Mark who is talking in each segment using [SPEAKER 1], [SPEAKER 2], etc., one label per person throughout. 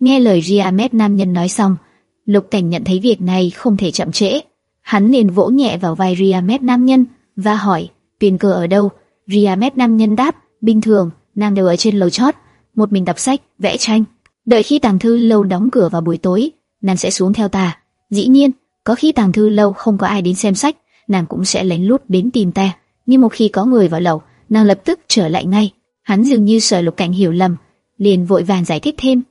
[SPEAKER 1] Nghe lời Riamet nam nhân nói xong, Lục Cảnh nhận thấy việc này không thể chậm trễ. Hắn liền vỗ nhẹ vào vai Riamet nam nhân và hỏi, tiền cơ ở đâu? Riamet nam nhân đáp, bình thường, nàng đều ở trên lầu chót, một mình đọc sách, vẽ tranh. Đợi khi tàng thư lâu đóng cửa vào buổi tối, nàng sẽ xuống theo ta. Dĩ nhiên, có khi tàng thư lâu không có ai đến xem sách, nàng cũng sẽ lén lút đến tìm ta. Nhưng một khi có người vào lầu, nàng lập tức trở lại ngay. Hắn dường như sợ Lục Cảnh hiểu lầm, liền vội vàng giải thích thêm.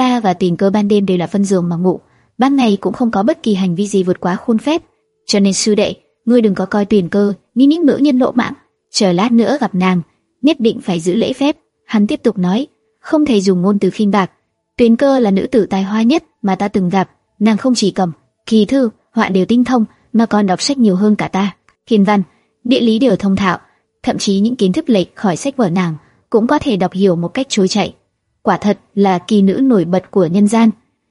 [SPEAKER 1] Ta và tiền cơ ban đêm đều là phân giường mà ngủ, ban ngày cũng không có bất kỳ hành vi gì vượt quá khuôn phép. Cho nên sư đệ, ngươi đừng có coi tiền cơ như những nữ nhân lộ mạng. Chờ lát nữa gặp nàng, nhất định phải giữ lễ phép. Hắn tiếp tục nói, không thể dùng ngôn từ khinh bạc. Tuyền cơ là nữ tử tài hoa nhất mà ta từng gặp, nàng không chỉ cầm kỳ thư, họa đều tinh thông, mà còn đọc sách nhiều hơn cả ta. Hiền văn, địa lý đều thông thạo, thậm chí những kiến thức lệch khỏi sách vở nàng cũng có thể đọc hiểu một cách trôi chảy. Quả thật là kỳ nữ nổi bật của nhân gian.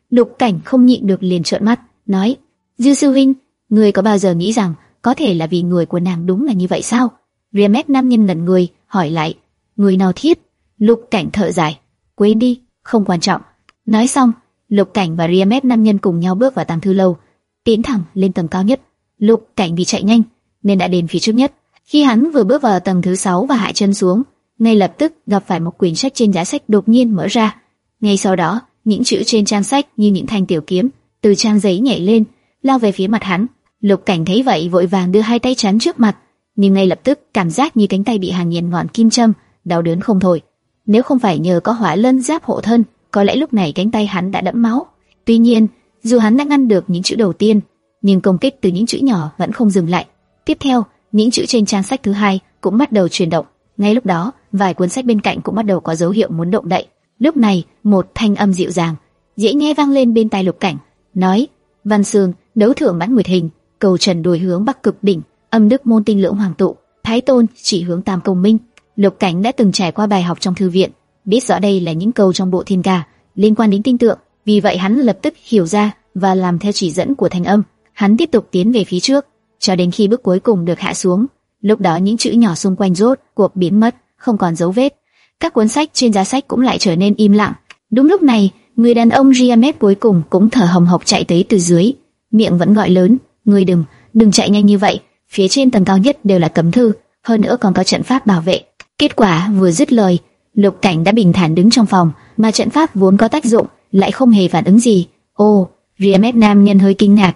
[SPEAKER 1] Lục Cảnh không nhịn được liền trợn mắt, nói: "Dư sư huynh, người có bao giờ nghĩ rằng có thể là vì người của nàng đúng là như vậy sao?" Riemet nam nhân lần người hỏi lại: "Người nào thiết?" Lục Cảnh thở dài: "Quên đi, không quan trọng." Nói xong, Lục Cảnh và Riemet nam nhân cùng nhau bước vào tam thư lâu, tiến thẳng lên tầng cao nhất. Lục Cảnh vì chạy nhanh nên đã đến phía trước nhất. Khi hắn vừa bước vào tầng thứ sáu và hạ chân xuống, ngay lập tức gặp phải một quyển sách trên giá sách đột nhiên mở ra. Ngay sau đó, những chữ trên trang sách như những thanh tiểu kiếm từ trang giấy nhảy lên, lao về phía mặt hắn. Lục Cảnh thấy vậy vội vàng đưa hai tay chắn trước mặt, nhưng ngay lập tức cảm giác như cánh tay bị hàng nghìn ngọn kim châm, đau đớn không thôi. Nếu không phải nhờ có hỏa lân giáp hộ thân, có lẽ lúc này cánh tay hắn đã đẫm máu. Tuy nhiên, dù hắn đã ngăn được những chữ đầu tiên, nhưng công kích từ những chữ nhỏ vẫn không dừng lại. Tiếp theo, những chữ trên trang sách thứ hai cũng bắt đầu chuyển động. Ngay lúc đó, vài cuốn sách bên cạnh cũng bắt đầu có dấu hiệu muốn động đậy. Lúc này, một thanh âm dịu dàng, dễ nghe vang lên bên tai Lục Cảnh, nói: "Văn Sương, đấu thượng mãn nguyệt hình, cầu trần đuổi hướng Bắc cực đỉnh, âm đức môn tinh lượng hoàng tụ, Thái Tôn chỉ hướng Tam Công Minh." Lục Cảnh đã từng trải qua bài học trong thư viện, biết rõ đây là những câu trong bộ thiên ca liên quan đến tinh tượng, vì vậy hắn lập tức hiểu ra và làm theo chỉ dẫn của thanh âm. Hắn tiếp tục tiến về phía trước, cho đến khi bước cuối cùng được hạ xuống. Lúc đó những chữ nhỏ xung quanh rốt cuộc biến mất, không còn dấu vết. Các cuốn sách trên giá sách cũng lại trở nên im lặng. Đúng lúc này, người đàn ông Riamet cuối cùng cũng thở hồng hộc chạy tới từ dưới, miệng vẫn gọi lớn: "Ngươi đừng, đừng chạy nhanh như vậy, phía trên tầng cao nhất đều là cấm thư, hơn nữa còn có trận pháp bảo vệ." Kết quả vừa dứt lời, Lục Cảnh đã bình thản đứng trong phòng, mà trận pháp vốn có tác dụng lại không hề phản ứng gì. Ô, Riamet nam nhân hơi kinh ngạc.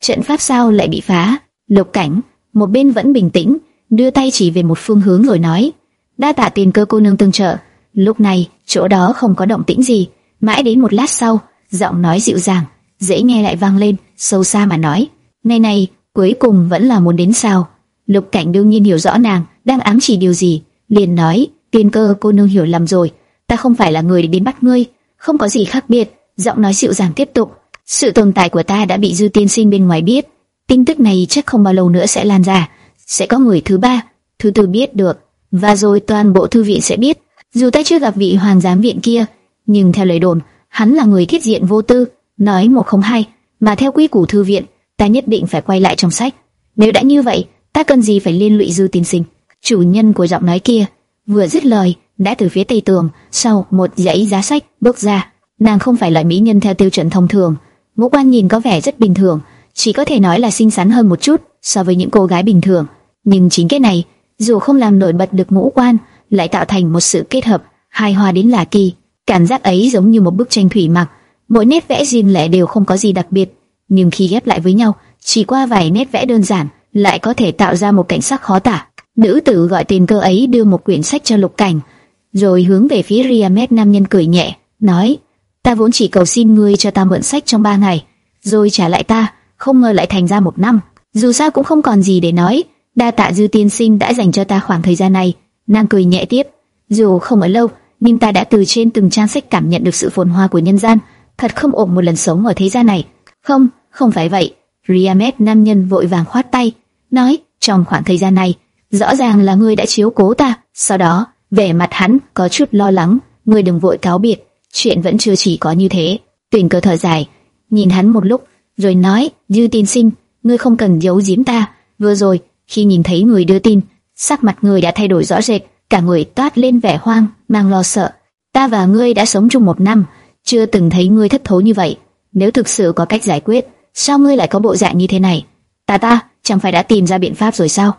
[SPEAKER 1] Trận pháp sao lại bị phá? Lục Cảnh, một bên vẫn bình tĩnh, đưa tay chỉ về một phương hướng rồi nói: "Đa tạ tiền cơ cô nương tương trợ." Lúc này, chỗ đó không có động tĩnh gì, mãi đến một lát sau, giọng nói dịu dàng, dễ nghe lại vang lên, sâu xa mà nói: "Này này, cuối cùng vẫn là muốn đến sao?" Lục Cảnh đương nhiên hiểu rõ nàng đang ám chỉ điều gì, liền nói: Tiên cơ cô nương hiểu lầm rồi, ta không phải là người đến bắt ngươi, không có gì khác biệt. Giọng nói dịu dàng tiếp tục, sự tồn tại của ta đã bị dư tiên sinh bên ngoài biết, tin tức này chắc không bao lâu nữa sẽ lan ra, sẽ có người thứ ba, thứ tư biết được, và rồi toàn bộ thư viện sẽ biết. Dù ta chưa gặp vị hoàng giám viện kia, nhưng theo lời đồn, hắn là người thiết diện vô tư, nói một không hai, mà theo quy củ thư viện, ta nhất định phải quay lại trong sách. Nếu đã như vậy, ta cần gì phải liên lụy dư tiên sinh? Chủ nhân của giọng nói kia Vừa dứt lời, đã từ phía tây tường, sau một dãy giá sách bước ra. Nàng không phải loại mỹ nhân theo tiêu chuẩn thông thường, ngũ quan nhìn có vẻ rất bình thường, chỉ có thể nói là xinh xắn hơn một chút so với những cô gái bình thường. Nhưng chính cái này, dù không làm nổi bật được ngũ quan, lại tạo thành một sự kết hợp hài hòa đến lạ kỳ. Cảm giác ấy giống như một bức tranh thủy mặc, mỗi nét vẽ riêng lẻ đều không có gì đặc biệt, nhưng khi ghép lại với nhau, chỉ qua vài nét vẽ đơn giản, lại có thể tạo ra một cảnh sắc khó tả. Nữ tử gọi tiền cơ ấy đưa một quyển sách cho Lục Cảnh, rồi hướng về phía Riamet nam nhân cười nhẹ, nói: "Ta vốn chỉ cầu xin ngươi cho ta mượn sách trong ba ngày, rồi trả lại ta, không ngờ lại thành ra một năm. Dù sao cũng không còn gì để nói, đa tạ dư tiên sinh đã dành cho ta khoảng thời gian này." Nàng cười nhẹ tiếp: "Dù không ở lâu, nhưng ta đã từ trên từng trang sách cảm nhận được sự phồn hoa của nhân gian, thật không ổn một lần sống ở thế gian này." "Không, không phải vậy." Riamet nam nhân vội vàng khoát tay, nói: "Trong khoảng thời gian này, rõ ràng là ngươi đã chiếu cố ta. Sau đó, vẻ mặt hắn có chút lo lắng, ngươi đừng vội cáo biệt, chuyện vẫn chưa chỉ có như thế. Tuyển cơ thở dài, nhìn hắn một lúc, rồi nói, dư tiên sinh, ngươi không cần giấu giếm ta. Vừa rồi, khi nhìn thấy người đưa tin, sắc mặt người đã thay đổi rõ rệt, cả người toát lên vẻ hoang, mang lo sợ. Ta và ngươi đã sống chung một năm, chưa từng thấy ngươi thất thố như vậy. Nếu thực sự có cách giải quyết, sao ngươi lại có bộ dạng như thế này? Ta ta, chẳng phải đã tìm ra biện pháp rồi sao?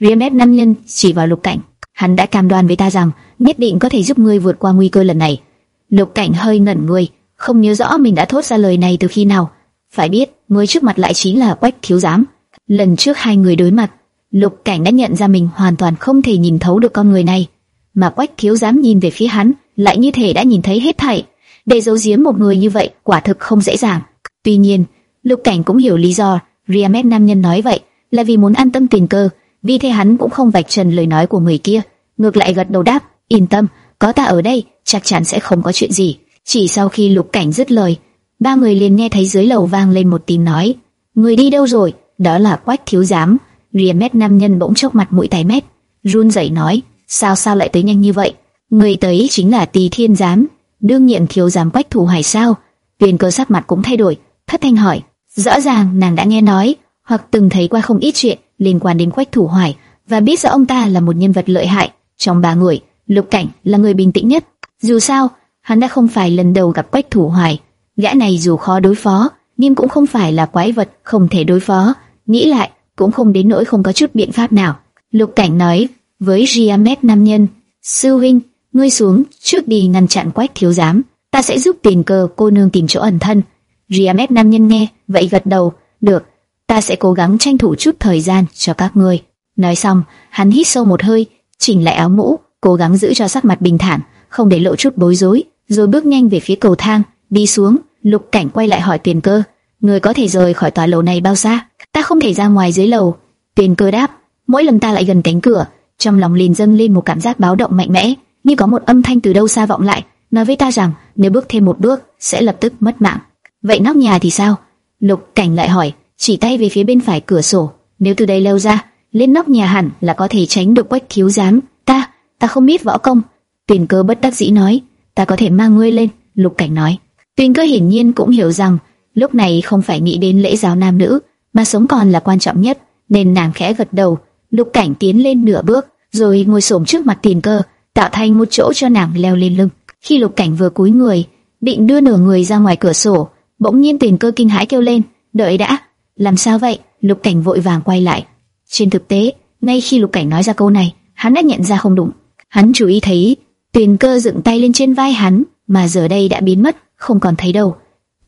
[SPEAKER 1] Riemet năm nhân chỉ vào lục cảnh, hắn đã cam đoan với ta rằng nhất định có thể giúp ngươi vượt qua nguy cơ lần này. Lục cảnh hơi ngẩn người, không nhớ rõ mình đã thốt ra lời này từ khi nào. Phải biết, người trước mặt lại chính là Quách Thiếu Giám. Lần trước hai người đối mặt, Lục Cảnh đã nhận ra mình hoàn toàn không thể nhìn thấu được con người này, mà Quách Thiếu Giám nhìn về phía hắn, lại như thể đã nhìn thấy hết thảy. Để giấu giếm một người như vậy, quả thực không dễ dàng. Tuy nhiên, Lục Cảnh cũng hiểu lý do Riamet nam nhân nói vậy là vì muốn an tâm tiền cơ, vì thế hắn cũng không vạch trần lời nói của người kia, ngược lại gật đầu đáp, yên tâm, có ta ở đây, chắc chắn sẽ không có chuyện gì. Chỉ sau khi Lục Cảnh dứt lời, ba người liền nghe thấy dưới lầu vang lên một tiếng nói, người đi đâu rồi? Đó là Quách thiếu giám. Riamet nam nhân bỗng chốc mặt mũi tái mét, run rẩy nói, sao sao lại tới nhanh như vậy? Người tới chính là Tỳ Thiên giám, đương nhiệm thiếu giám Quách thủ hải sao? tuyền cơ sắc mặt cũng thay đổi, thất thanh hỏi, rõ ràng nàng đã nghe nói hoặc từng thấy qua không ít chuyện liên quan đến Quách thủ hải và biết rõ ông ta là một nhân vật lợi hại trong ba người. Lục Cảnh là người bình tĩnh nhất. Dù sao, hắn đã không phải lần đầu gặp Quách thủ hải, gã này dù khó đối phó, nhưng cũng không phải là quái vật không thể đối phó. Nghĩ lại, cũng không đến nỗi không có chút biện pháp nào. Lục Cảnh nói với Giamet nam nhân, sư huynh, ngươi xuống trước đi ngăn chặn Quách thiếu giám, ta sẽ giúp tiền Cơ cô nương tìm chỗ ẩn thân. Giamet nam nhân nghe, vậy gật đầu, được, ta sẽ cố gắng tranh thủ chút thời gian cho các ngươi. Nói xong, hắn hít sâu một hơi, chỉnh lại áo mũ, cố gắng giữ cho sắc mặt bình thản, không để lộ chút bối rối, rồi bước nhanh về phía cầu thang, đi xuống. Lục Cảnh quay lại hỏi Tiền Cơ, người có thể rời khỏi tòa lầu này bao xa? Ta không thể ra ngoài dưới lầu. Tiền Cơ đáp, mỗi lần ta lại gần cánh cửa, trong lòng liền dâng lên một cảm giác báo động mạnh mẽ, như có một âm thanh từ đâu xa vọng lại, nói với ta rằng nếu bước thêm một bước sẽ lập tức mất mạng. Vậy nóc nhà thì sao? Lục Cảnh lại hỏi, chỉ tay về phía bên phải cửa sổ. Nếu từ đây leo ra, lên nóc nhà hẳn là có thể tránh được quách thiếu giám. Ta, ta không biết võ công. Tuyền cơ bất đắc dĩ nói, ta có thể mang ngươi lên. Lục cảnh nói. Tuyền cơ hiển nhiên cũng hiểu rằng lúc này không phải nghĩ đến lễ giáo nam nữ, mà sống còn là quan trọng nhất, nên nàng khẽ gật đầu. Lục cảnh tiến lên nửa bước, rồi ngồi xổm trước mặt Tiền cơ, tạo thành một chỗ cho nàng leo lên lưng. Khi lục cảnh vừa cúi người, định đưa nửa người ra ngoài cửa sổ, bỗng nhiên Tiền cơ kinh hãi kêu lên, đợi đã, làm sao vậy? Lục cảnh vội vàng quay lại. Trên thực tế, ngay khi lục cảnh nói ra câu này, hắn đã nhận ra không đúng. Hắn chú ý thấy tiền cơ dựng tay lên trên vai hắn, mà giờ đây đã biến mất, không còn thấy đâu.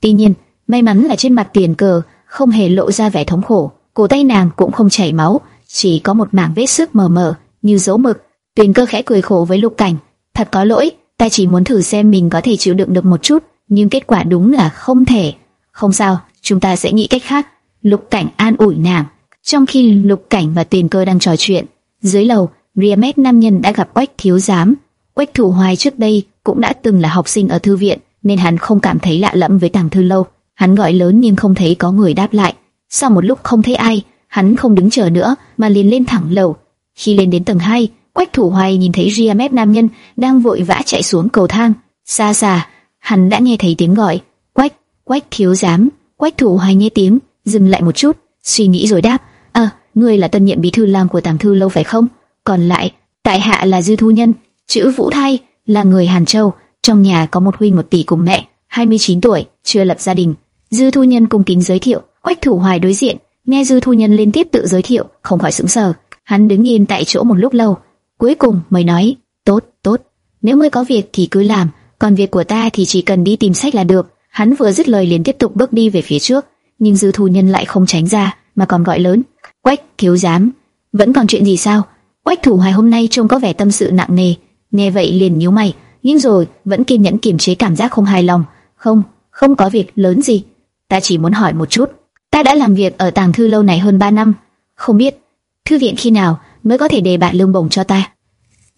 [SPEAKER 1] Tuy nhiên, may mắn là trên mặt tiền cờ không hề lộ ra vẻ thống khổ, cổ tay nàng cũng không chảy máu, chỉ có một mảng vết sức mờ mờ như dấu mực. Tuyền cơ khẽ cười khổ với lục cảnh, thật có lỗi, ta chỉ muốn thử xem mình có thể chịu đựng được một chút, nhưng kết quả đúng là không thể. Không sao, chúng ta sẽ nghĩ cách khác. Lục cảnh an ủi nàng. Trong khi Lục cảnh và Tuyền cơ đang trò chuyện, dưới lầu, Riamet nam nhân đã gặp Quách thiếu giám. Quách thủ hoài trước đây cũng đã từng là học sinh ở thư viện, nên hắn không cảm thấy lạ lẫm với tàng thư lâu. Hắn gọi lớn nhưng không thấy có người đáp lại. Sau một lúc không thấy ai, hắn không đứng chờ nữa mà liền lên thẳng lầu. Khi lên đến tầng 2, Quách Thủ Hoài nhìn thấy Riamet nam nhân đang vội vã chạy xuống cầu thang. Xa xa, hắn đã nghe thấy tiếng gọi. Quách, Quách thiếu giám. Quách Thủ Hoài nghe tiếng, dừng lại một chút, suy nghĩ rồi đáp: "À, ngươi là tân nhiệm bí thư làm của Tàng thư lâu phải không? Còn lại, tại hạ là Dư Thu Nhân, chữ Vũ Thay, là người Hàn Châu, trong nhà có một huynh một tỷ cùng mẹ, 29 tuổi, chưa lập gia đình." Dư Thu Nhân cung kính giới thiệu, Quách Thủ Hoài đối diện, nghe Dư Thu Nhân liên tiếp tự giới thiệu, không khỏi sững sờ. Hắn đứng yên tại chỗ một lúc lâu, cuối cùng mới nói: "Tốt, tốt, nếu ngươi có việc thì cứ làm, còn việc của ta thì chỉ cần đi tìm sách là được." Hắn vừa dứt lời liền tiếp tục bước đi về phía trước nhưng dư thu nhân lại không tránh ra, mà còn gọi lớn, quách thiếu giám, vẫn còn chuyện gì sao? Quách thủ hoài hôm nay trông có vẻ tâm sự nặng nề, nghe vậy liền nhíu mày, nhưng rồi vẫn kiên nhẫn kiềm chế cảm giác không hài lòng, không, không có việc lớn gì, ta chỉ muốn hỏi một chút, ta đã làm việc ở tàng thư lâu này hơn 3 năm, không biết thư viện khi nào mới có thể đề bạt lương bổng cho ta?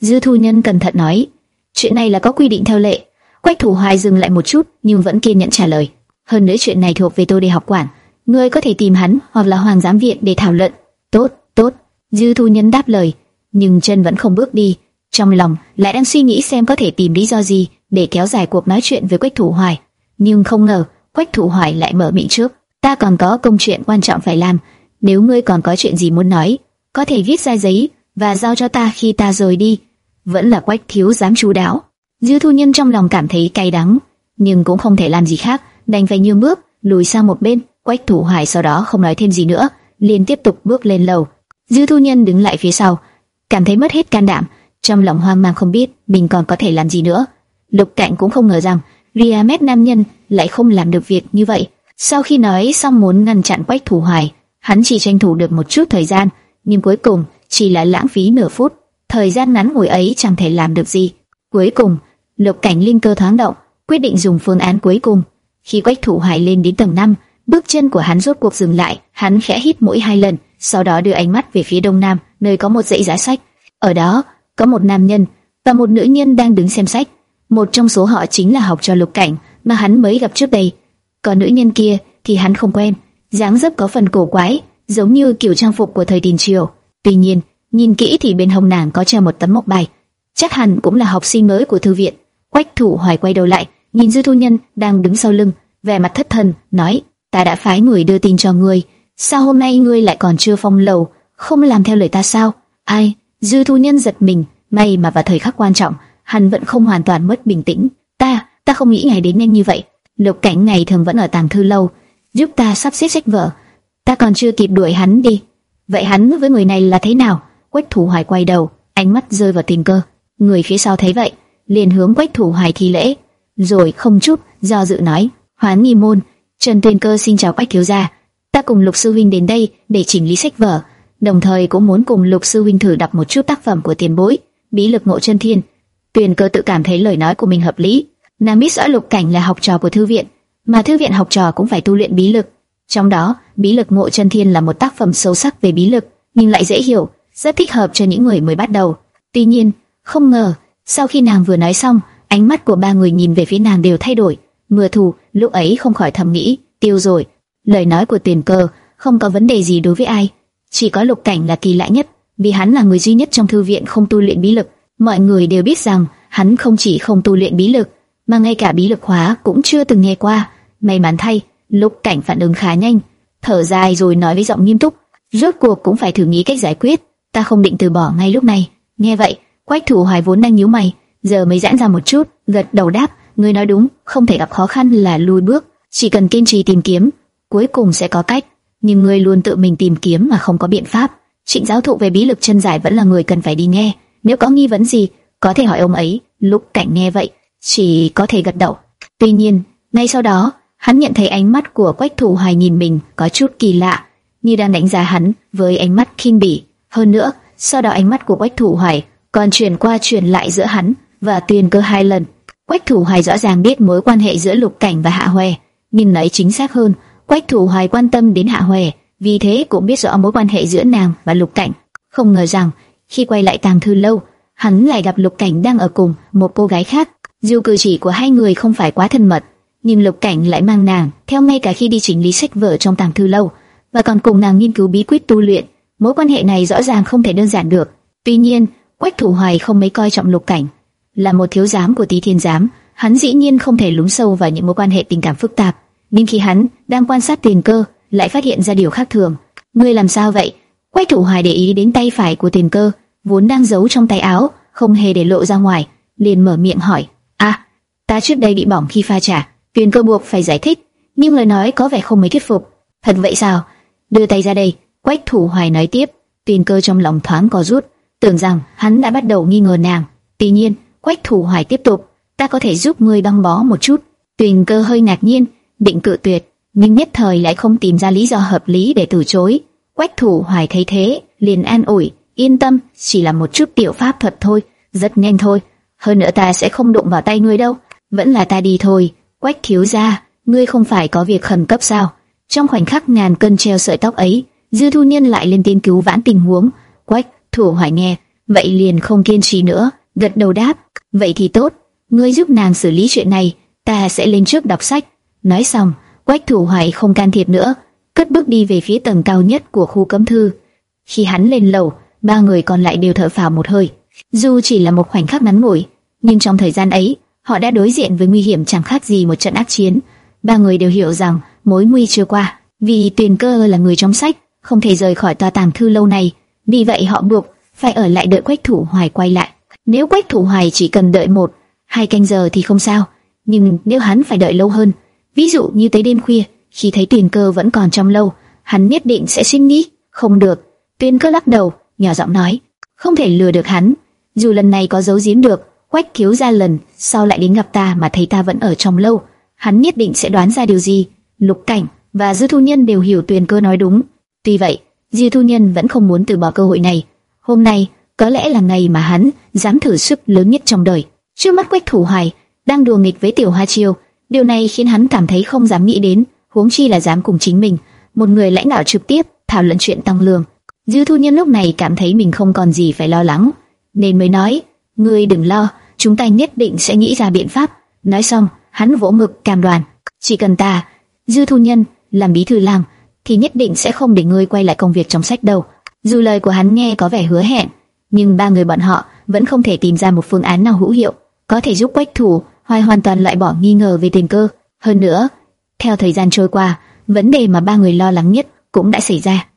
[SPEAKER 1] Dư thu nhân cẩn thận nói, chuyện này là có quy định theo lệ. Quách thủ hoài dừng lại một chút nhưng vẫn kiên nhẫn trả lời. Hơn nữa chuyện này thuộc về tôi để học quản, ngươi có thể tìm hắn hoặc là hoàng giám viện để thảo luận. Tốt, tốt. Dư Thu Nhân đáp lời, nhưng chân vẫn không bước đi, trong lòng lại đang suy nghĩ xem có thể tìm lý do gì để kéo dài cuộc nói chuyện với Quách Thủ Hoài. Nhưng không ngờ, Quách Thủ Hoài lại mở miệng trước. Ta còn có công chuyện quan trọng phải làm, nếu ngươi còn có chuyện gì muốn nói, có thể viết ra giấy và giao cho ta khi ta rời đi. Vẫn là Quách thiếu dám chú đáo. Dư Thu Nhân trong lòng cảm thấy cay đắng, nhưng cũng không thể làm gì khác, đành phải nhường bước lùi sang một bên. Quách Thủ Hoài sau đó không nói thêm gì nữa, liền tiếp tục bước lên lầu. Dư Thu Nhân đứng lại phía sau, cảm thấy mất hết can đảm, trong lòng hoang mang không biết mình còn có thể làm gì nữa. Lục Cạnh cũng không ngờ rằng Riamet nam nhân lại không làm được việc như vậy. Sau khi nói xong muốn ngăn chặn Quách Thủ Hải, hắn chỉ tranh thủ được một chút thời gian, nhưng cuối cùng chỉ là lãng phí nửa phút. Thời gian ngắn ngủi ấy chẳng thể làm được gì. Cuối cùng, Lục Cảnh linh cơ thoáng động, quyết định dùng phương án cuối cùng. Khi Quách Thủ Hải lên đến tầng 5, bước chân của hắn rốt cuộc dừng lại, hắn khẽ hít mũi hai lần, sau đó đưa ánh mắt về phía đông nam, nơi có một dãy giá sách. Ở đó, có một nam nhân và một nữ nhân đang đứng xem sách. Một trong số họ chính là học trò Lục Cảnh mà hắn mới gặp trước đây. Còn nữ nhân kia thì hắn không quen, dáng dấp có phần cổ quái, giống như kiểu trang phục của thời tiền triều. Tuy nhiên, nhìn kỹ thì bên hông nàng có treo một tấm mộc bài, chắc hẳn cũng là học sinh mới của thư viện. Quách Thủ Hoài quay đầu lại, nhìn Dư Thu Nhân đang đứng sau lưng, vẻ mặt thất thần, nói: "Ta đã phái người đưa tin cho ngươi, sao hôm nay ngươi lại còn chưa phong lầu, không làm theo lời ta sao?" Ai? Dư Thu Nhân giật mình, may mà vào thời khắc quan trọng, hắn vẫn không hoàn toàn mất bình tĩnh. "Ta, ta không nghĩ ngày đến nhanh như vậy. Lục Cảnh ngày thường vẫn ở tàng thư lâu, giúp ta sắp xếp sách vở, ta còn chưa kịp đuổi hắn đi. Vậy hắn với người này là thế nào?" Quách Thủ Hoài quay đầu, ánh mắt rơi vào tình cơ. Người phía sau thấy vậy, liền hướng Quách Thủ Hoài thi lễ, rồi không chút do dự nói: "Hoán Nghi môn, Trần Tuyên Cơ xin chào Quách thiếu gia, ta cùng Lục sư huynh đến đây để chỉnh lý sách vở, đồng thời cũng muốn cùng Lục sư huynh thử đọc một chút tác phẩm của tiền bối, Bí lực ngộ chân thiên." Tuyền Cơ tự cảm thấy lời nói của mình hợp lý, nàng biết rõ Lục Cảnh là học trò của thư viện, mà thư viện học trò cũng phải tu luyện bí lực. Trong đó, Bí lực ngộ chân thiên là một tác phẩm sâu sắc về bí lực, nhưng lại dễ hiểu, rất thích hợp cho những người mới bắt đầu. Tuy nhiên, không ngờ, sau khi nàng vừa nói xong, ánh mắt của ba người nhìn về phía nàng đều thay đổi. Mưa thù lúc ấy không khỏi thầm nghĩ, tiêu rồi. Lời nói của Tuyền cơ không có vấn đề gì đối với ai, chỉ có lục cảnh là kỳ lạ nhất, vì hắn là người duy nhất trong thư viện không tu luyện bí lực. Mọi người đều biết rằng hắn không chỉ không tu luyện bí lực, mà ngay cả bí lực hóa cũng chưa từng nghe qua. May mắn thay, lục cảnh phản ứng khá nhanh, thở dài rồi nói với giọng nghiêm túc, rốt cuộc cũng phải thử nghĩ cách giải quyết. Ta không định từ bỏ ngay lúc này. Nghe vậy, Quách Thủ Hoài vốn đang nhíu mày, giờ mới giãn ra một chút, gật đầu đáp, ngươi nói đúng, không thể gặp khó khăn là lùi bước, chỉ cần kiên trì tìm kiếm, cuối cùng sẽ có cách. Nhưng ngươi luôn tự mình tìm kiếm mà không có biện pháp. Trịnh giáo thụ về bí lực chân giải vẫn là người cần phải đi nghe, nếu có nghi vấn gì, có thể hỏi ông ấy. Lúc cảnh nghe vậy, chỉ có thể gật đầu. Tuy nhiên, ngay sau đó, hắn nhận thấy ánh mắt của Quách Thủ Hoài nhìn mình có chút kỳ lạ, như đang đánh giá hắn với ánh mắt khinh bỉ. Hơn nữa, sau đó ánh mắt của Quách Thủ Hoài còn chuyển qua chuyển lại giữa hắn và Tuyên Cơ hai lần. Quách Thủ Hoài rõ ràng biết mối quan hệ giữa Lục Cảnh và Hạ Hoè, nhìn lấy chính xác hơn, Quách Thủ Hoài quan tâm đến Hạ Hoè, vì thế cũng biết rõ mối quan hệ giữa nàng và Lục Cảnh. Không ngờ rằng khi quay lại tàng thư lâu, hắn lại gặp Lục Cảnh đang ở cùng một cô gái khác. Dù cử chỉ của hai người không phải quá thân mật, nhưng Lục Cảnh lại mang nàng theo ngay cả khi đi chỉnh lý sách vở trong tàng thư lâu, và còn cùng nàng nghiên cứu bí quyết tu luyện. Mối quan hệ này rõ ràng không thể đơn giản được. Tuy nhiên, Quách Thủ Hoài không mấy coi trọng Lục Cảnh, là một thiếu giám của Tý Thiên giám, hắn dĩ nhiên không thể lún sâu vào những mối quan hệ tình cảm phức tạp. Nhưng khi hắn đang quan sát Tiền Cơ, lại phát hiện ra điều khác thường. Ngươi làm sao vậy? Quách Thủ Hoài để ý đến tay phải của Tiền Cơ, vốn đang giấu trong tay áo, không hề để lộ ra ngoài, liền mở miệng hỏi: "A, à, ta trước đây bị bỏng khi pha trà." Tiền Cơ buộc phải giải thích, nhưng lời nói có vẻ không mấy thuyết phục. "Thật vậy sao? Đưa tay ra đây." Quách Thủ Hoài nói tiếp. Tiền Cơ trong lòng thoáng có rút, tưởng rằng hắn đã bắt đầu nghi ngờ nàng. Tuy nhiên, Quách Thủ Hoài tiếp tục, ta có thể giúp ngươi băng bó một chút. Tuyền Cơ hơi ngạc nhiên, định cự tuyệt, nhưng nhất thời lại không tìm ra lý do hợp lý để từ chối. Quách Thủ Hoài thấy thế, liền an ủi, yên tâm, chỉ là một chút tiểu pháp thuật thôi, rất nhanh thôi. Hơn nữa ta sẽ không đụng vào tay ngươi đâu, vẫn là ta đi thôi. Quách thiếu gia, ngươi không phải có việc khẩn cấp sao? Trong khoảnh khắc ngàn cân treo sợi tóc ấy, Dư Thu Niên lại lên tiếng cứu vãn tình huống. Quách Thủ Hoài nghe, vậy liền không kiên trì nữa, gật đầu đáp, vậy thì tốt, ngươi giúp nàng xử lý chuyện này, ta sẽ lên trước đọc sách. Nói xong, Quách Thủ Hoài không can thiệp nữa, cất bước đi về phía tầng cao nhất của khu cấm thư. Khi hắn lên lầu, ba người còn lại đều thở phào một hơi. Dù chỉ là một khoảnh khắc ngắn ngủi, nhưng trong thời gian ấy, họ đã đối diện với nguy hiểm chẳng khác gì một trận ác chiến. Ba người đều hiểu rằng mối nguy chưa qua, vì Tuyền Cơ là người trong sách, không thể rời khỏi tòa tàng thư lâu này. Vì vậy họ buộc phải ở lại đợi Quách Thủ Hoài quay lại. Nếu Quách Thủ Hoài chỉ cần đợi một, hai canh giờ thì không sao, nhưng nếu hắn phải đợi lâu hơn, ví dụ như tới đêm khuya, khi thấy tiền cơ vẫn còn trong lâu, hắn nhất định sẽ suy nghĩ, không được. Tuyên cơ lắc đầu, nhỏ giọng nói, không thể lừa được hắn. Dù lần này có giấu giếm được, quách cứu ra lần sau lại đến gặp ta mà thấy ta vẫn ở trong lâu, hắn nhất định sẽ đoán ra điều gì. Lục cảnh và dư thu nhân đều hiểu Tuyên cơ nói đúng. Tuy vậy, dư thu nhân vẫn không muốn từ bỏ cơ hội này. Hôm nay có lẽ là ngày mà hắn dám thử sức lớn nhất trong đời. Trước mắt quách thủ hoài đang đùa nghịch với tiểu hoa chiêu, điều này khiến hắn cảm thấy không dám nghĩ đến, huống chi là dám cùng chính mình, một người lãnh đạo trực tiếp thảo luận chuyện tăng lương. Dư Thu Nhân lúc này cảm thấy mình không còn gì phải lo lắng, nên mới nói, ngươi đừng lo, chúng ta nhất định sẽ nghĩ ra biện pháp. Nói xong, hắn vỗ ngực cam đoan, chỉ cần ta, Dư Thu Nhân, làm bí thư làng, thì nhất định sẽ không để ngươi quay lại công việc trong sách đâu. Dù lời của hắn nghe có vẻ hứa hẹn, nhưng ba người bọn họ vẫn không thể tìm ra một phương án nào hữu hiệu, có thể giúp quách thủ hoài hoàn toàn loại bỏ nghi ngờ về tiền cơ. Hơn nữa, theo thời gian trôi qua, vấn đề mà ba người lo lắng nhất cũng đã xảy ra.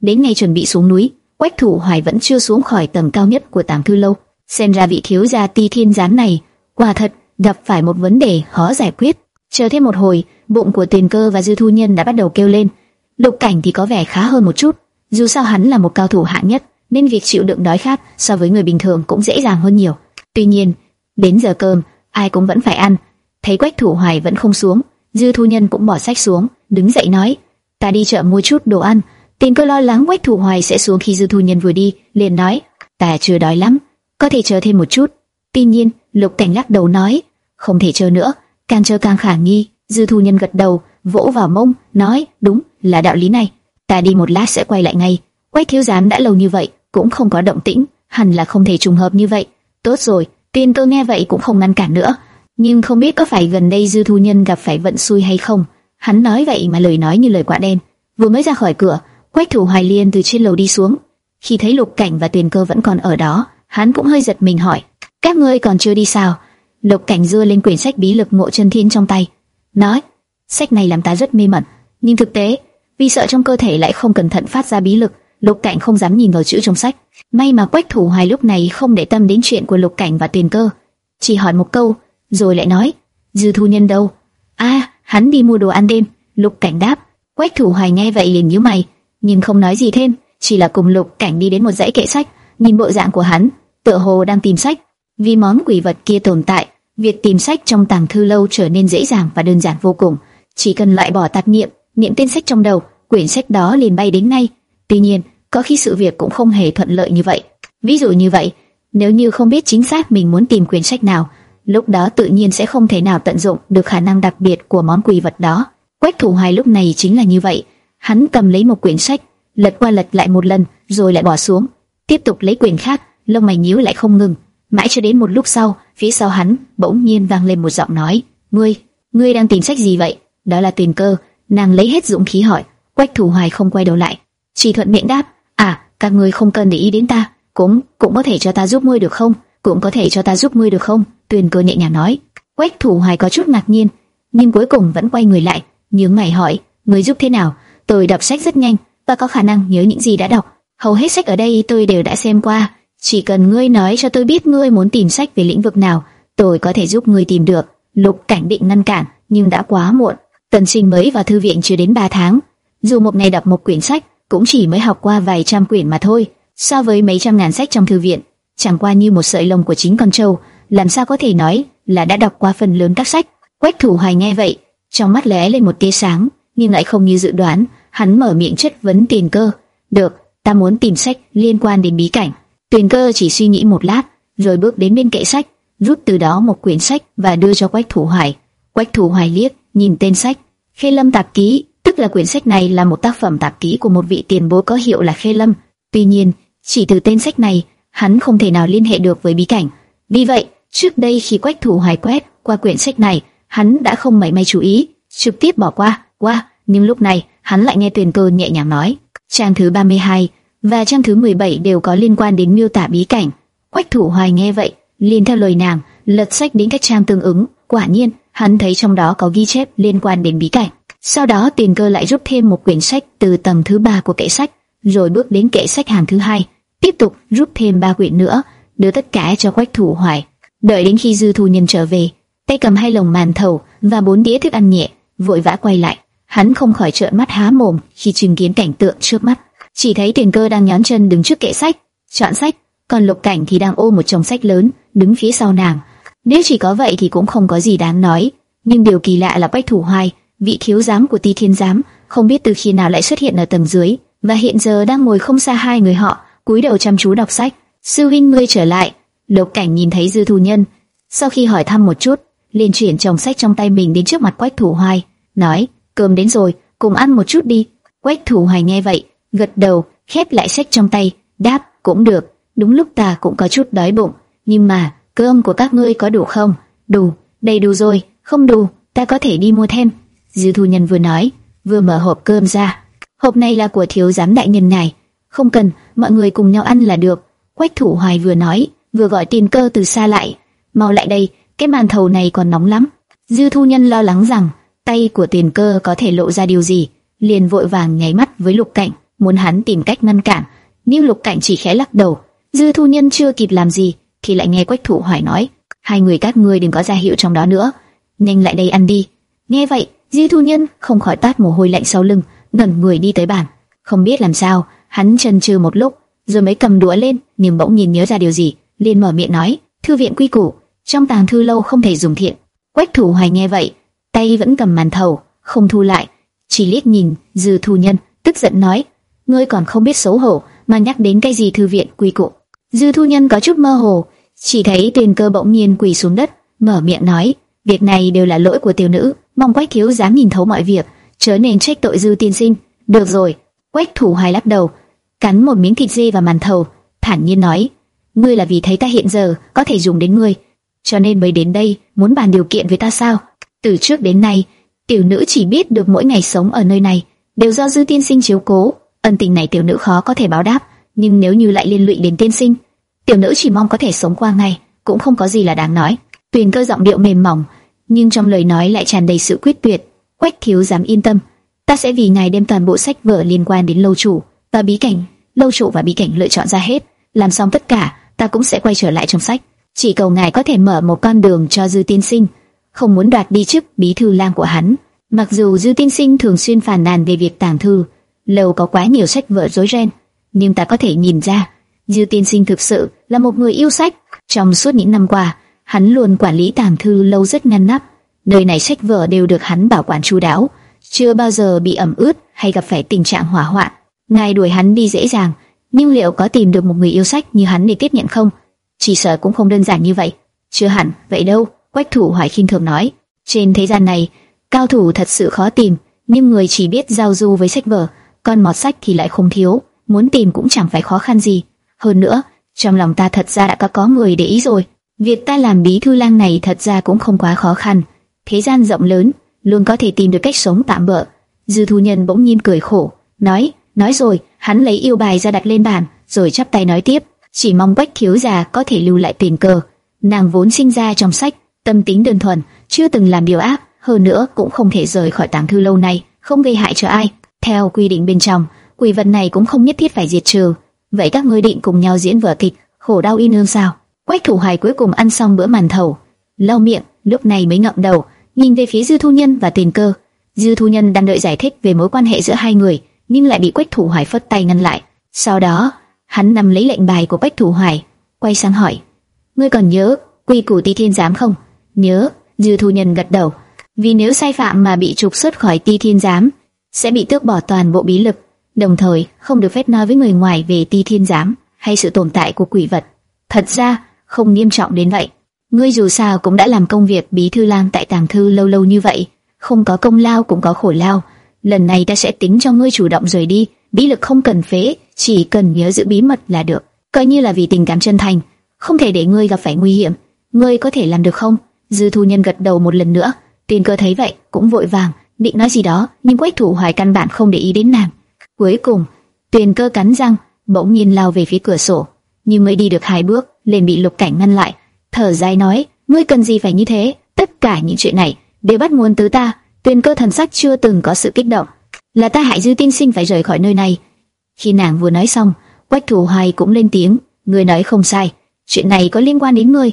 [SPEAKER 1] Đến ngày chuẩn bị xuống núi, Quách Thủ Hoài vẫn chưa xuống khỏi tầng cao nhất của Tàng Thư Lâu. Xem ra vị thiếu gia Ti Thiên Gián này, quả thật gặp phải một vấn đề khó giải quyết. Chờ thêm một hồi, bụng của tiền Cơ và Dư Thu Nhân đã bắt đầu kêu lên. Lục Cảnh thì có vẻ khá hơn một chút, dù sao hắn là một cao thủ hạng nhất, nên việc chịu đựng đói khát so với người bình thường cũng dễ dàng hơn nhiều. Tuy nhiên, đến giờ cơm, ai cũng vẫn phải ăn. Thấy Quách Thủ Hoài vẫn không xuống, Dư Thu Nhân cũng bỏ sách xuống, đứng dậy nói: "Ta đi chợ mua chút đồ ăn." Tiền Cơ lo lắng Quách Thủ Hoài sẽ xuống khi Dư Thu Nhân vừa đi, liền nói: "Ta chưa đói lắm, có thể chờ thêm một chút." Tuy nhiên, Lục Cảnh lắc đầu nói: "Không thể chờ nữa, càng chờ càng khả nghi." Dư Thu Nhân gật đầu, vỗ vào mông, nói: "Đúng, là đạo lý này. Ta đi một lát sẽ quay lại ngay." Quách Thiếu Gián đã lâu như vậy, cũng không có động tĩnh, hẳn là không thể trùng hợp như vậy. Tốt rồi, Tiên Cơ nghe vậy cũng không ngăn cản nữa, nhưng không biết có phải gần đây Dư Thu Nhân gặp phải vận xui hay không. Hắn nói vậy mà lời nói như lời quả đen. Vừa mới ra khỏi cửa, Quách Thủ Hoài Liên từ trên lầu đi xuống. Khi thấy Lục Cảnh và Tuyền Cơ vẫn còn ở đó, hắn cũng hơi giật mình hỏi: các ngươi còn chưa đi sao? Lục Cảnh dưa lên quyển sách bí lực ngộ chân thiên trong tay, nói: sách này làm ta rất mê mẩn, nhưng thực tế vì sợ trong cơ thể lại không cẩn thận phát ra bí lực, Lục Cảnh không dám nhìn vào chữ trong sách. May mà Quách Thủ Hoài lúc này không để tâm đến chuyện của Lục Cảnh và Tuyền Cơ, chỉ hỏi một câu, rồi lại nói: Dư Thu Nhân đâu? A, hắn đi mua đồ ăn đêm. Lục Cảnh đáp. Quách Thủ Hoài nghe vậy liền nhíu mày, nhưng không nói gì thêm, chỉ là cùng Lục Cảnh đi đến một dãy kệ sách, nhìn bộ dạng của hắn, tựa hồ đang tìm sách. Vì món quỷ vật kia tồn tại, việc tìm sách trong tàng thư lâu trở nên dễ dàng và đơn giản vô cùng. Chỉ cần loại bỏ tạp niệm, niệm tên sách trong đầu, quyển sách đó liền bay đến ngay. Tuy nhiên, có khi sự việc cũng không hề thuận lợi như vậy. Ví dụ như vậy, nếu như không biết chính xác mình muốn tìm quyển sách nào, lúc đó tự nhiên sẽ không thể nào tận dụng được khả năng đặc biệt của món quỷ vật đó. Quách Thủ Hoài lúc này chính là như vậy, hắn cầm lấy một quyển sách, lật qua lật lại một lần, rồi lại bỏ xuống, tiếp tục lấy quyển khác, lông mày nhíu lại không ngừng, mãi cho đến một lúc sau, phía sau hắn bỗng nhiên vang lên một giọng nói: "Ngươi, ngươi đang tìm sách gì vậy?" Đó là Tiền Cơ, nàng lấy hết dũng khí hỏi. Quách Thủ Hoài không quay đầu lại, chỉ thuận miệng đáp: "À, các ngươi không cần để ý đến ta, cũng cũng có thể cho ta giúp ngươi được không? Cũng có thể cho ta giúp ngươi được không?" Tuyền Cơ nhẹ nhàng nói. Quách Thủ Hoài có chút ngạc nhiên, nhưng cuối cùng vẫn quay người lại, nhướng mày hỏi: Người giúp thế nào?" Tôi đọc sách rất nhanh và có khả năng nhớ những gì đã đọc. Hầu hết sách ở đây tôi đều đã xem qua. Chỉ cần ngươi nói cho tôi biết ngươi muốn tìm sách về lĩnh vực nào, tôi có thể giúp ngươi tìm được. Lục Cảnh định ngăn cản, nhưng đã quá muộn. Tần Sinh mới vào thư viện chưa đến 3 tháng, dù một ngày đọc một quyển sách, cũng chỉ mới học qua vài trăm quyển mà thôi. So với mấy trăm ngàn sách trong thư viện, chẳng qua như một sợi lông của chính con trâu, làm sao có thể nói là đã đọc qua phần lớn các sách. Quách Thủ Hoài nghe vậy, trong mắt lóe lên một tia sáng, nhưng lại không như dự đoán, hắn mở miệng chất vấn Tiền Cơ. "Được, ta muốn tìm sách liên quan đến bí cảnh." Tiền Cơ chỉ suy nghĩ một lát, rồi bước đến bên kệ sách, rút từ đó một quyển sách và đưa cho Quách Thủ Hoài. Quách Thủ Hoài liếc, nhìn tên sách, Khê Lâm tạp ký, tức là quyển sách này là một tác phẩm tạp ký của một vị tiền bối có hiệu là Khê Lâm. Tuy nhiên, chỉ từ tên sách này, hắn không thể nào liên hệ được với bí cảnh. Vì vậy, trước đây khi Quách Thủ Hoài quét qua quyển sách này, hắn đã không mảy may chú ý, trực tiếp bỏ qua. Qua, nhưng lúc này, hắn lại nghe Tuyền Cơ nhẹ nhàng nói, trang thứ 32 và trang thứ 17 đều có liên quan đến miêu tả bí cảnh. Quách Thủ Hoài nghe vậy, liền theo lời nàng, lật sách đến các trang tương ứng, quả nhiên, hắn thấy trong đó có ghi chép liên quan đến bí cảnh. Sau đó Tiền Cơ lại rút thêm một quyển sách từ tầng thứ ba của kệ sách, rồi bước đến kệ sách hàng thứ hai, tiếp tục rút thêm ba quyển nữa, đưa tất cả cho Quách Thủ Hoài. Đợi đến khi Dư Thu Nhân trở về, tay cầm hai lồng màn thầu và bốn đĩa thức ăn nhẹ, vội vã quay lại. Hắn không khỏi trợn mắt há mồm khi chứng kiến cảnh tượng trước mắt. Chỉ thấy tiền cơ đang nhón chân đứng trước kệ sách, chọn sách, còn lục cảnh thì đang ôm một chồng sách lớn, đứng phía sau nàng. Nếu chỉ có vậy thì cũng không có gì đáng nói. Nhưng điều kỳ lạ là Bách Thủ Hoài, vị thiếu giám của Ti Thiên giám, không biết từ khi nào lại xuất hiện ở tầng dưới, và hiện giờ đang ngồi không xa hai người họ, cúi đầu chăm chú đọc sách. Sư huynh ngươi trở lại. Lục cảnh nhìn thấy Dư Thu Nhân, sau khi hỏi thăm một chút, liền chuyển chồng sách trong tay mình đến trước mặt Quách Thủ Hoài, nói: cơm đến rồi, cùng ăn một chút đi. Quách Thủ Hoài nghe vậy, gật đầu, khép lại sách trong tay, đáp cũng được. Đúng lúc ta cũng có chút đói bụng, nhưng mà cơm của các ngươi có đủ không? Đủ, đầy đủ rồi, không đủ, ta có thể đi mua thêm. Dư Thu Nhân vừa nói, vừa mở hộp cơm ra. Hộp này là của thiếu giám đại nhân này, không cần, mọi người cùng nhau ăn là được. Quách Thủ Hoài vừa nói, vừa gọi tiền cơ từ xa lại, mau lại đây, cái màn thầu này còn nóng lắm. Dư Thu Nhân lo lắng rằng tay của tiền cơ có thể lộ ra điều gì, liền vội vàng nháy mắt với Lục Cảnh, muốn hắn tìm cách ngăn cản, nhưng Lục Cảnh chỉ khẽ lắc đầu. Dư Thu Nhân chưa kịp làm gì, thì lại nghe Quách Thủ hỏi nói: hai người các ngươi đừng có ra hiệu trong đó nữa, nhanh lại đây ăn đi. Nghe vậy, Dư Thu Nhân không khỏi tát mồ hôi lạnh sau lưng, ngẩn người đi tới bàn. Không biết làm sao, hắn chần chừ một lúc, rồi mới cầm đũa lên, nhưng bỗng nhìn nhớ ra điều gì, liền mở miệng nói: "Thư viện quy củ, trong tàng thư lâu không thể dùng thiện." Quách Thủ Hoài nghe vậy, tay vẫn cầm màn thầu, không thu lại, chỉ liếc nhìn Dư Thu Nhân, tức giận nói: "Ngươi còn không biết xấu hổ, mà nhắc đến cái gì thư viện quy củ?" Dư Thu Nhân có chút mơ hồ, chỉ thấy Tiền Cơ bỗng nhiên quỳ xuống đất, mở miệng nói: "Việc này đều là lỗi của tiểu nữ, mong Quách thiếu dám nhìn thấu mọi việc, chớ nên trách tội Dư tiên sinh." "Được rồi." Quách Thủ Hoài lắc đầu, cắn một miếng thịt dê và màn thầu, thản nhiên nói: "Ngươi là vì thấy ta hiện giờ có thể dùng đến ngươi, cho nên mới đến đây, muốn bàn điều kiện với ta sao?" Từ trước đến nay, tiểu nữ chỉ biết được mỗi ngày sống ở nơi này đều do dư tiên sinh chiếu cố, ân tình này tiểu nữ khó có thể báo đáp, nhưng nếu như lại liên lụy đến tiên sinh, tiểu nữ chỉ mong có thể sống qua ngày, cũng không có gì là đáng nói. Tuyền cơ giọng điệu mềm mỏng, nhưng trong lời nói lại tràn đầy sự quyết tuyệt. Quách thiếu dám yên tâm, ta sẽ vì ngài đem toàn bộ sách vở liên quan đến lâu chủ và bí cảnh, lâu chủ và bí cảnh lựa chọn ra hết, làm xong tất cả, ta cũng sẽ quay trở lại trong sách. Chỉ cầu ngài có thể mở một con đường cho dư tiên sinh không muốn đoạt đi chức bí thư lang của hắn. Mặc dù Dư Tiên Sinh thường xuyên phàn nàn về việc tàng thư, lâu có quá nhiều sách vở rối ren, nhưng ta có thể nhìn ra, Dư Tiên Sinh thực sự là một người yêu sách. Trong suốt những năm qua, hắn luôn quản lý tàng thư lâu rất ngăn nắp, nơi này sách vở đều được hắn bảo quản chu đáo, chưa bao giờ bị ẩm ướt hay gặp phải tình trạng hỏa hoạn. Ngài đuổi hắn đi dễ dàng, nhưng liệu có tìm được một người yêu sách như hắn để tiếp nhận không? Chỉ sợ cũng không đơn giản như vậy. Chưa hẳn, vậy đâu. Quách Thủ Hoài khinh thường nói, trên thế gian này, cao thủ thật sự khó tìm, nhưng người chỉ biết giao du với sách vở, còn mọt sách thì lại không thiếu, muốn tìm cũng chẳng phải khó khăn gì. Hơn nữa, trong lòng ta thật ra đã có có người để ý rồi. Việc ta làm bí thư lang này thật ra cũng không quá khó khăn. Thế gian rộng lớn, luôn có thể tìm được cách sống tạm bỡ. Dư thu nhân bỗng nhiên cười khổ, nói, nói rồi, hắn lấy yêu bài ra đặt lên bàn, rồi chắp tay nói tiếp, chỉ mong Bách thiếu già có thể lưu lại tiền cờ. Nàng vốn sinh ra trong sách, tâm tính đơn thuần, chưa từng làm điều ác, hơn nữa cũng không thể rời khỏi tàng thư lâu này, không gây hại cho ai. Theo quy định bên trong, quỷ vật này cũng không nhất thiết phải diệt trừ. Vậy các ngươi định cùng nhau diễn vở kịch, khổ đau y nương sao? Quách Thủ Hoài cuối cùng ăn xong bữa màn thầu, lau miệng, lúc này mới ngậm đầu, nhìn về phía Dư Thu Nhân và Tiền Cơ. Dư Thu Nhân đang đợi giải thích về mối quan hệ giữa hai người, nhưng lại bị Quách Thủ Hoài phất tay ngăn lại. Sau đó, hắn nắm lấy lệnh bài của Quách Thủ Hoài, quay sang hỏi: "Ngươi còn nhớ quy củ Ti Thiên giám không?" Nhớ, Dư Thu Nhân gật đầu. Vì nếu sai phạm mà bị trục xuất khỏi Ti Thiên Giám, sẽ bị tước bỏ toàn bộ bí lực, đồng thời không được phép nói với người ngoài về Ti Thiên Giám hay sự tồn tại của quỷ vật. Thật ra, không nghiêm trọng đến vậy. Ngươi dù sao cũng đã làm công việc bí thư lang tại tàng thư lâu lâu như vậy, không có công lao cũng có khổ lao. Lần này ta sẽ tính cho ngươi chủ động rời đi, bí lực không cần phế, chỉ cần nhớ giữ bí mật là được. Coi như là vì tình cảm chân thành, không thể để ngươi gặp phải nguy hiểm. Ngươi có thể làm được không? Dư Thu Nhân gật đầu một lần nữa, Tiền Cơ thấy vậy cũng vội vàng định nói gì đó, nhưng Quách Thủ Hoài căn bản không để ý đến nàng. Cuối cùng, Tiền Cơ cắn răng, bỗng nhiên lao về phía cửa sổ, nhưng mới đi được hai bước, liền bị Lục Cảnh ngăn lại, thở dài nói: "Ngươi cần gì phải như thế? Tất cả những chuyện này đều bắt nguồn từ ta." Tuyên Cơ thần sắc chưa từng có sự kích động, là ta hại Dư Tiên Sinh phải rời khỏi nơi này. Khi nàng vừa nói xong, Quách Thủ Hoài cũng lên tiếng: người nói không sai, chuyện này có liên quan đến ngươi."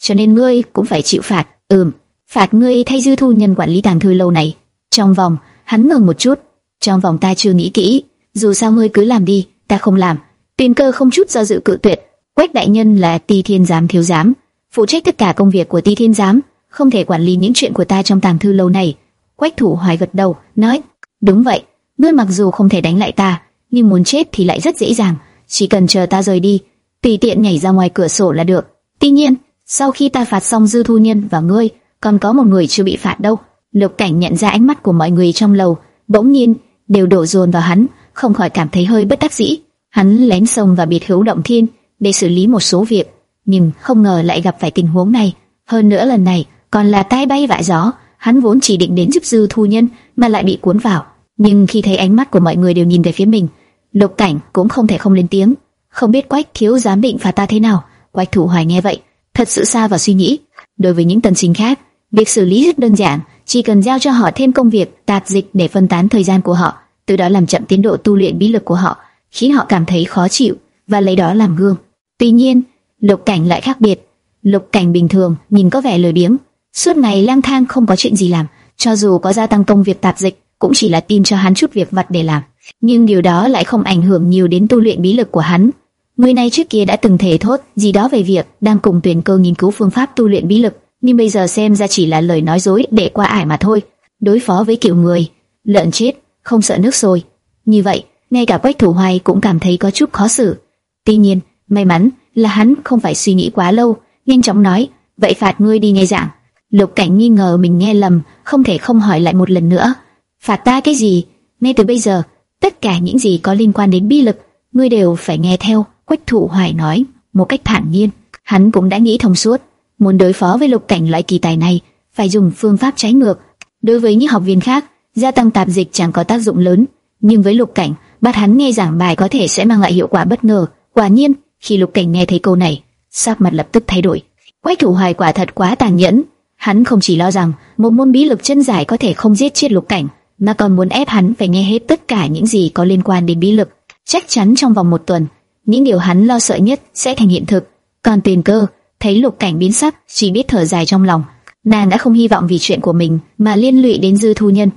[SPEAKER 1] cho nên ngươi cũng phải chịu phạt. Ừm, phạt ngươi thay dư thu nhân quản lý tàng thư lâu này. Trong vòng, hắn ngừng một chút. Trong vòng ta chưa nghĩ kỹ, dù sao ngươi cứ làm đi, ta không làm. tuyên cơ không chút do dự cự tuyệt. Quách đại nhân là ti thiên giám thiếu giám, phụ trách tất cả công việc của ti thiên giám, không thể quản lý những chuyện của ta trong tàng thư lâu này. Quách thủ hoài gật đầu, nói, đúng vậy, ngươi mặc dù không thể đánh lại ta, nhưng muốn chết thì lại rất dễ dàng, chỉ cần chờ ta rời đi, tùy tiện nhảy ra ngoài cửa sổ là được. Tuy nhiên, sau khi ta phạt xong dư thu nhân và ngươi, còn có một người chưa bị phạt đâu. Lục Cảnh nhận ra ánh mắt của mọi người trong lầu, bỗng nhiên đều đổ dồn vào hắn, không khỏi cảm thấy hơi bất đắc dĩ. Hắn lén xông vào biệt hữu động thiên để xử lý một số việc, nhưng không ngờ lại gặp phải tình huống này. Hơn nữa lần này còn là tai bay vạ gió, hắn vốn chỉ định đến giúp dư thu nhân mà lại bị cuốn vào. Nhưng khi thấy ánh mắt của mọi người đều nhìn về phía mình, Lục Cảnh cũng không thể không lên tiếng. Không biết Quách thiếu giám định phạt ta thế nào. Quách Thủ Hoài nghe vậy, thật sự xa vào suy nghĩ. Đối với những tân sinh khác, việc xử lý rất đơn giản, chỉ cần giao cho họ thêm công việc tạp dịch để phân tán thời gian của họ, từ đó làm chậm tiến độ tu luyện bí lực của họ, khiến họ cảm thấy khó chịu và lấy đó làm gương. Tuy nhiên, Lục Cảnh lại khác biệt. Lục Cảnh bình thường nhìn có vẻ lười biếng, suốt ngày lang thang không có chuyện gì làm, cho dù có gia tăng công việc tạp dịch, cũng chỉ là tìm cho hắn chút việc vặt để làm. Nhưng điều đó lại không ảnh hưởng nhiều đến tu luyện bí lực của hắn. Người này trước kia đã từng thể thốt gì đó về việc đang cùng tuyển cơ nghiên cứu phương pháp tu luyện bí lực, nhưng bây giờ xem ra chỉ là lời nói dối để qua ải mà thôi. Đối phó với kiểu người, lợn chết, không sợ nước sôi. Như vậy, ngay cả Quách Thủ Hoài cũng cảm thấy có chút khó xử. Tuy nhiên, may mắn là hắn không phải suy nghĩ quá lâu, nhanh chóng nói, vậy phạt ngươi đi nghe giảng. Lục Cảnh nghi ngờ mình nghe lầm, không thể không hỏi lại một lần nữa. Phạt ta cái gì? Ngay từ bây giờ, tất cả những gì có liên quan đến bi lực, ngươi đều phải nghe theo. Quách Thủ Hoài nói một cách thản nhiên. Hắn cũng đã nghĩ thông suốt, muốn đối phó với Lục Cảnh loại kỳ tài này, phải dùng phương pháp trái ngược. Đối với những học viên khác, gia tăng tạp dịch chẳng có tác dụng lớn, nhưng với Lục Cảnh, bắt hắn nghe giảng bài có thể sẽ mang lại hiệu quả bất ngờ. Quả nhiên, khi Lục Cảnh nghe thấy câu này, sắc mặt lập tức thay đổi. Quách Thủ Hoài quả thật quá tàn nhẫn, hắn không chỉ lo rằng một môn bí lực chân giải có thể không giết chết Lục Cảnh, mà còn muốn ép hắn phải nghe hết tất cả những gì có liên quan đến bí lực. Chắc chắn trong vòng một tuần, những điều hắn lo sợ nhất sẽ thành hiện thực. Còn tiền cơ, thấy Lục Cảnh biến sắc, chỉ biết thở dài trong lòng. Nàng đã không hy vọng vì chuyện của mình mà liên lụy đến Dư Thu Nhân,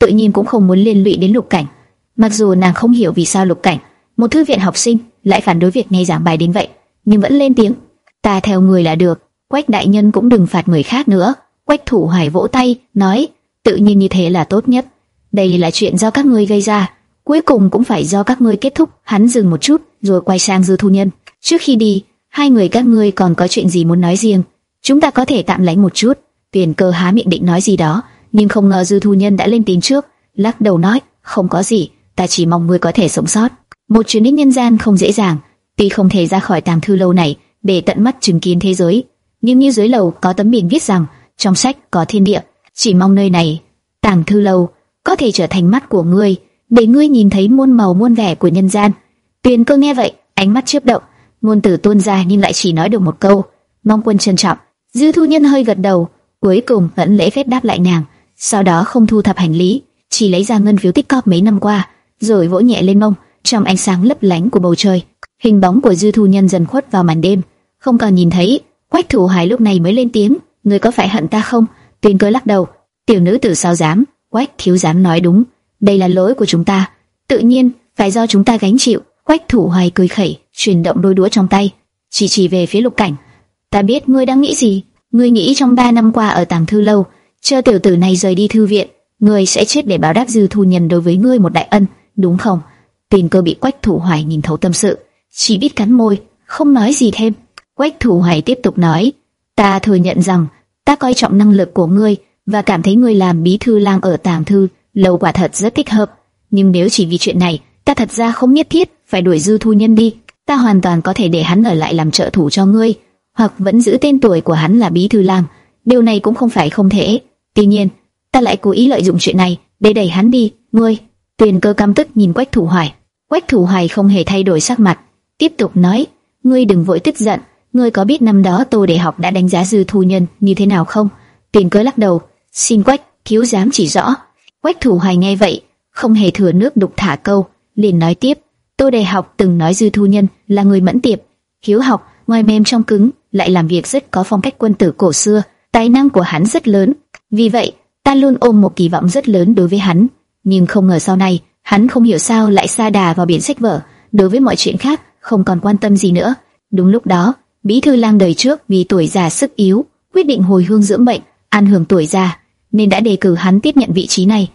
[SPEAKER 1] tự nhiên cũng không muốn liên lụy đến Lục Cảnh. Mặc dù nàng không hiểu vì sao Lục Cảnh, một thư viện học sinh, lại phản đối việc nghe giảng bài đến vậy, nhưng vẫn lên tiếng. Ta theo người là được, Quách đại nhân cũng đừng phạt người khác nữa. Quách Thủ Hải vỗ tay, nói, tự nhiên như thế là tốt nhất. Đây là chuyện do các ngươi gây ra, cuối cùng cũng phải do các ngươi kết thúc. Hắn dừng một chút, rồi quay sang Dư Thu Nhân. Trước khi đi, hai người các ngươi còn có chuyện gì muốn nói riêng? Chúng ta có thể tạm lánh một chút. Tiền cơ há miệng định nói gì đó, nhưng không ngờ Dư Thu Nhân đã lên tiếng trước, lắc đầu nói, không có gì, ta chỉ mong ngươi có thể sống sót. Một chuyến đi nhân gian không dễ dàng, tuy không thể ra khỏi tàng thư lâu này để tận mắt chứng kiến thế giới, nhưng như dưới lầu có tấm biển viết rằng trong sách có thiên địa, chỉ mong nơi này, tàng thư lâu, có thể trở thành mắt của ngươi, để ngươi nhìn thấy muôn màu muôn vẻ của nhân gian. Tuyền cơ nghe vậy, ánh mắt chớp động, ngôn tử tuôn ra nhưng lại chỉ nói được một câu, mong quân trân trọng. Dư thu nhân hơi gật đầu, cuối cùng vẫn lễ phép đáp lại nàng, sau đó không thu thập hành lý, chỉ lấy ra ngân phiếu tích cóp mấy năm qua, rồi vỗ nhẹ lên mông, trong ánh sáng lấp lánh của bầu trời, hình bóng của dư thu nhân dần khuất vào màn đêm, không còn nhìn thấy. Quách thủ hải lúc này mới lên tiếng, người có phải hận ta không? Tuyền cơ lắc đầu, tiểu nữ tử sao dám? Quách thiếu dám nói đúng, đây là lỗi của chúng ta, tự nhiên phải do chúng ta gánh chịu. Quách thủ hoài cười khẩy, chuyển động đôi đũa trong tay, chỉ chỉ về phía lục cảnh. Ta biết ngươi đang nghĩ gì, ngươi nghĩ trong ba năm qua ở tàng thư lâu, chờ tiểu tử này rời đi thư viện, ngươi sẽ chết để báo đáp dư thu nhân đối với ngươi một đại ân, đúng không? Tình cơ bị quách thủ hoài nhìn thấu tâm sự, chỉ biết cắn môi, không nói gì thêm. Quách thủ hoài tiếp tục nói, ta thừa nhận rằng ta coi trọng năng lực của ngươi và cảm thấy ngươi làm bí thư lang ở tàng thư lâu quả thật rất thích hợp. Nhưng nếu chỉ vì chuyện này, ta thật ra không nhất thiết phải đuổi dư thu nhân đi. Ta hoàn toàn có thể để hắn ở lại làm trợ thủ cho ngươi, hoặc vẫn giữ tên tuổi của hắn là bí thư lang. Điều này cũng không phải không thể. Tuy nhiên, ta lại cố ý lợi dụng chuyện này để đẩy hắn đi. Ngươi, Tuyền Cơ căm tức nhìn Quách Thủ Hoài. Quách Thủ Hoài không hề thay đổi sắc mặt, tiếp tục nói: ngươi đừng vội tức giận. Ngươi có biết năm đó Tô Đề Học đã đánh giá dư thu nhân như thế nào không? Tiền Cơ lắc đầu, xin Quách thiếu dám chỉ rõ. Quách Thủ Hoài nghe vậy, không hề thừa nước đục thả câu, liền nói tiếp: Tô Đề Học từng nói dư thu nhân là người mẫn tiệp, hiếu học, ngoài mềm trong cứng, lại làm việc rất có phong cách quân tử cổ xưa. tài năng của hắn rất lớn, vì vậy ta luôn ôm một kỳ vọng rất lớn đối với hắn. Nhưng không ngờ sau này, hắn không hiểu sao lại xa đà vào biển sách vở, đối với mọi chuyện khác không còn quan tâm gì nữa. Đúng lúc đó, Bí thư lang đời trước vì tuổi già sức yếu, quyết định hồi hương dưỡng bệnh, an hưởng tuổi già, nên đã đề cử hắn tiếp nhận vị trí này.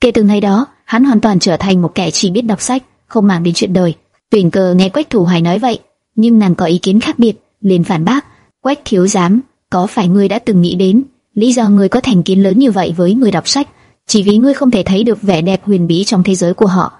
[SPEAKER 1] Kể từ ngày đó, hắn hoàn toàn trở thành một kẻ chỉ biết đọc sách, không màng đến chuyện đời. Tuyển cờ nghe Quách Thủ Hoài nói vậy, nhưng nàng có ý kiến khác biệt, liền phản bác. Quách thiếu giám, có phải ngươi đã từng nghĩ đến lý do ngươi có thành kiến lớn như vậy với người đọc sách, chỉ vì ngươi không thể thấy được vẻ đẹp huyền bí trong thế giới của họ.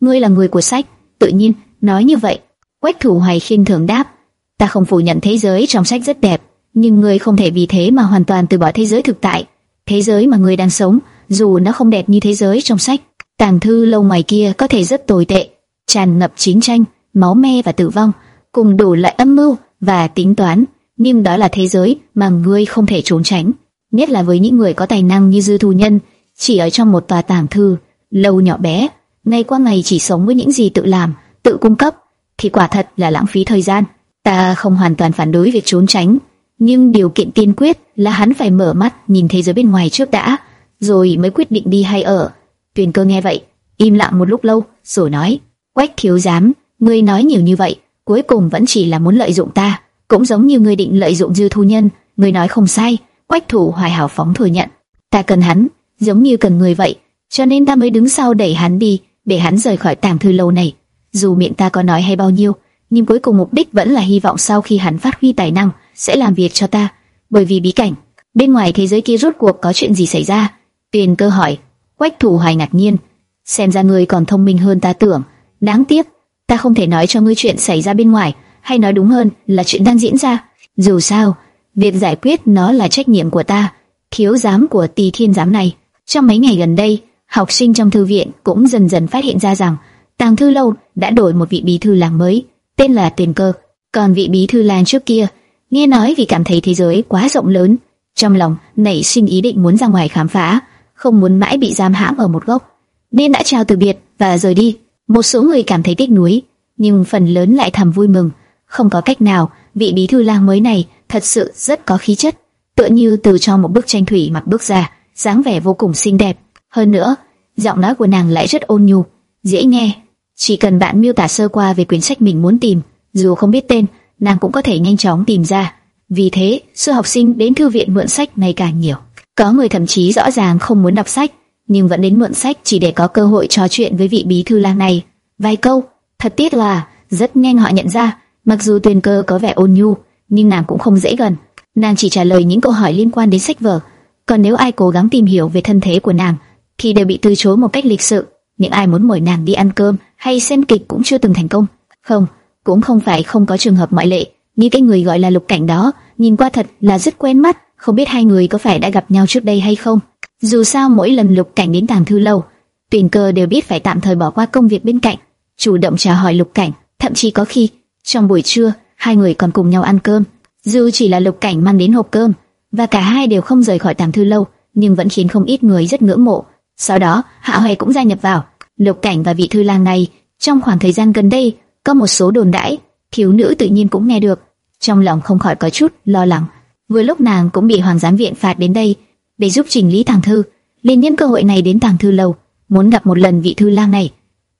[SPEAKER 1] Ngươi là người của sách, tự nhiên nói như vậy. Quách Thủ Hoài khinh thường đáp, ta không phủ nhận thế giới trong sách rất đẹp, nhưng ngươi không thể vì thế mà hoàn toàn từ bỏ thế giới thực tại. Thế giới mà ngươi đang sống, dù nó không đẹp như thế giới trong sách, tàng thư lâu ngoài kia có thể rất tồi tệ, tràn ngập chiến tranh, máu me và tử vong, cùng đủ loại âm mưu và tính toán, nhưng đó là thế giới mà ngươi không thể trốn tránh, nhất là với những người có tài năng như Dư Thu Nhân, chỉ ở trong một tòa tàng thư lâu nhỏ bé, ngày qua ngày chỉ sống với những gì tự làm, tự cung cấp, thì quả thật là lãng phí thời gian. Ta không hoàn toàn phản đối việc trốn tránh, nhưng điều kiện tiên quyết là hắn phải mở mắt nhìn thế giới bên ngoài trước đã, rồi mới quyết định đi hay ở. Tuyền Cơ nghe vậy, im lặng một lúc lâu, rồi nói: "Quách thiếu giám, ngươi nói nhiều như vậy, cuối cùng vẫn chỉ là muốn lợi dụng ta, cũng giống như ngươi định lợi dụng Dư Thu Nhân, ngươi nói không sai." Quách Thủ Hoài hảo phóng thừa nhận, "Ta cần hắn, giống như cần người vậy, cho nên ta mới đứng sau đẩy hắn đi, để hắn rời khỏi tàng thư lâu này. Dù miệng ta có nói hay bao nhiêu, nhưng cuối cùng mục đích vẫn là hy vọng sau khi hắn phát huy tài năng sẽ làm việc cho ta, bởi vì bí cảnh bên ngoài thế giới kia rốt cuộc có chuyện gì xảy ra?" Tiền Cơ hỏi. Quách Thủ Hoài ngạc nhiên, xem ra ngươi còn thông minh hơn ta tưởng. Đáng tiếc, ta không thể nói cho ngươi chuyện xảy ra bên ngoài, hay nói đúng hơn là chuyện đang diễn ra. Dù sao, việc giải quyết nó là trách nhiệm của ta, thiếu giám của Tỳ Thiên giám này. Trong mấy ngày gần đây, học sinh trong thư viện cũng dần dần phát hiện ra rằng Tàng Thư lâu đã đổi một vị bí thư làng mới, tên là Tiền Cơ. Còn vị bí thư Lan trước kia, nghe nói vì cảm thấy thế giới quá rộng lớn, trong lòng nảy sinh ý định muốn ra ngoài khám phá, không muốn mãi bị giam hãm ở một góc, nên đã chào từ biệt và rời đi. Một số người cảm thấy tiếc nuối, nhưng phần lớn lại thầm vui mừng. Không có cách nào, vị bí thư lang mới này thật sự rất có khí chất, tựa như từ trong một bức tranh thủy mặc bước ra, dáng vẻ vô cùng xinh đẹp. Hơn nữa, giọng nói của nàng lại rất ôn nhu, dễ nghe. Chỉ cần bạn miêu tả sơ qua về quyển sách mình muốn tìm, dù không biết tên, nàng cũng có thể nhanh chóng tìm ra. Vì thế, sư học sinh đến thư viện mượn sách ngày càng nhiều. Có người thậm chí rõ ràng không muốn đọc sách, nhưng vẫn đến mượn sách chỉ để có cơ hội trò chuyện với vị bí thư lang này. Vài câu, thật tiếc là rất nhanh họ nhận ra, mặc dù Tuyền Cơ có vẻ ôn nhu, nhưng nàng cũng không dễ gần. Nàng chỉ trả lời những câu hỏi liên quan đến sách vở, còn nếu ai cố gắng tìm hiểu về thân thế của nàng, thì đều bị từ chối một cách lịch sự. Những ai muốn mời nàng đi ăn cơm hay xem kịch cũng chưa từng thành công. Không, cũng không phải không có trường hợp ngoại lệ, như cái người gọi là Lục Cảnh đó, nhìn qua thật là rất quen mắt, không biết hai người có phải đã gặp nhau trước đây hay không. Dù sao mỗi lần Lục Cảnh đến tàng thư lâu, tuyển Cơ đều biết phải tạm thời bỏ qua công việc bên cạnh, chủ động chào hỏi Lục Cảnh, thậm chí có khi trong buổi trưa hai người còn cùng nhau ăn cơm. Dù chỉ là Lục Cảnh mang đến hộp cơm, và cả hai đều không rời khỏi tàng thư lâu, nhưng vẫn khiến không ít người rất ngưỡng mộ. Sau đó, Hạ Hoài cũng gia nhập vào. Lục Cảnh và vị thư lang này, trong khoảng thời gian gần đây, có một số đồn đãi, thiếu nữ tự nhiên cũng nghe được, trong lòng không khỏi có chút lo lắng. Vừa lúc nàng cũng bị hoàng giám viện phạt đến đây để giúp chỉnh lý tàng thư, liền nhân cơ hội này đến tàng thư lâu, muốn gặp một lần vị thư lang này.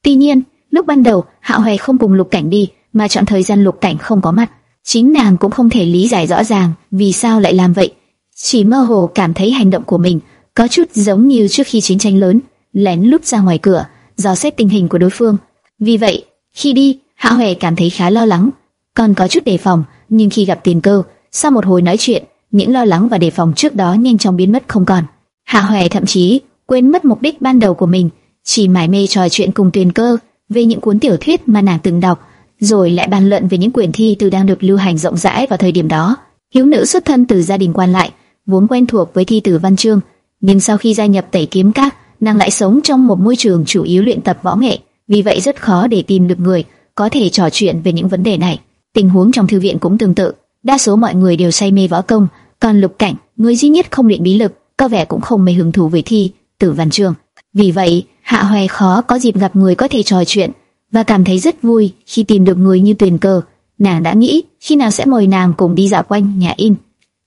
[SPEAKER 1] Tuy nhiên, lúc ban đầu Hạ hoài không cùng Lục Cảnh đi, mà chọn thời gian Lục Cảnh không có mặt, chính nàng cũng không thể lý giải rõ ràng vì sao lại làm vậy, chỉ mơ hồ cảm thấy hành động của mình có chút giống như trước khi chiến tranh lớn, lén lút ra ngoài cửa, dò xét tình hình của đối phương. Vì vậy, khi đi, Hạ Hoè cảm thấy khá lo lắng, còn có chút đề phòng, nhưng khi gặp Tiền Cơ, sau một hồi nói chuyện, những lo lắng và đề phòng trước đó nhanh chóng biến mất không còn. Hạ Hoè thậm chí quên mất mục đích ban đầu của mình, chỉ mải mê trò chuyện cùng Tiền Cơ về những cuốn tiểu thuyết mà nàng từng đọc, rồi lại bàn luận về những quyển thi từ đang được lưu hành rộng rãi vào thời điểm đó. Hiếu nữ xuất thân từ gia đình quan lại, vốn quen thuộc với thi từ văn chương, nhưng sau khi gia nhập Tẩy Kiếm Các, nàng lại sống trong một môi trường chủ yếu luyện tập võ nghệ, vì vậy rất khó để tìm được người có thể trò chuyện về những vấn đề này. Tình huống trong thư viện cũng tương tự, đa số mọi người đều say mê võ công, còn Lục Cảnh, người duy nhất không luyện bí lực, có vẻ cũng không mấy hứng thú với thi tử văn chương. Vì vậy, Hạ Hoè khó có dịp gặp người có thể trò chuyện và cảm thấy rất vui khi tìm được người như Tuyền Cơ. Nàng đã nghĩ khi nào sẽ mời nàng cùng đi dạo quanh nhà in.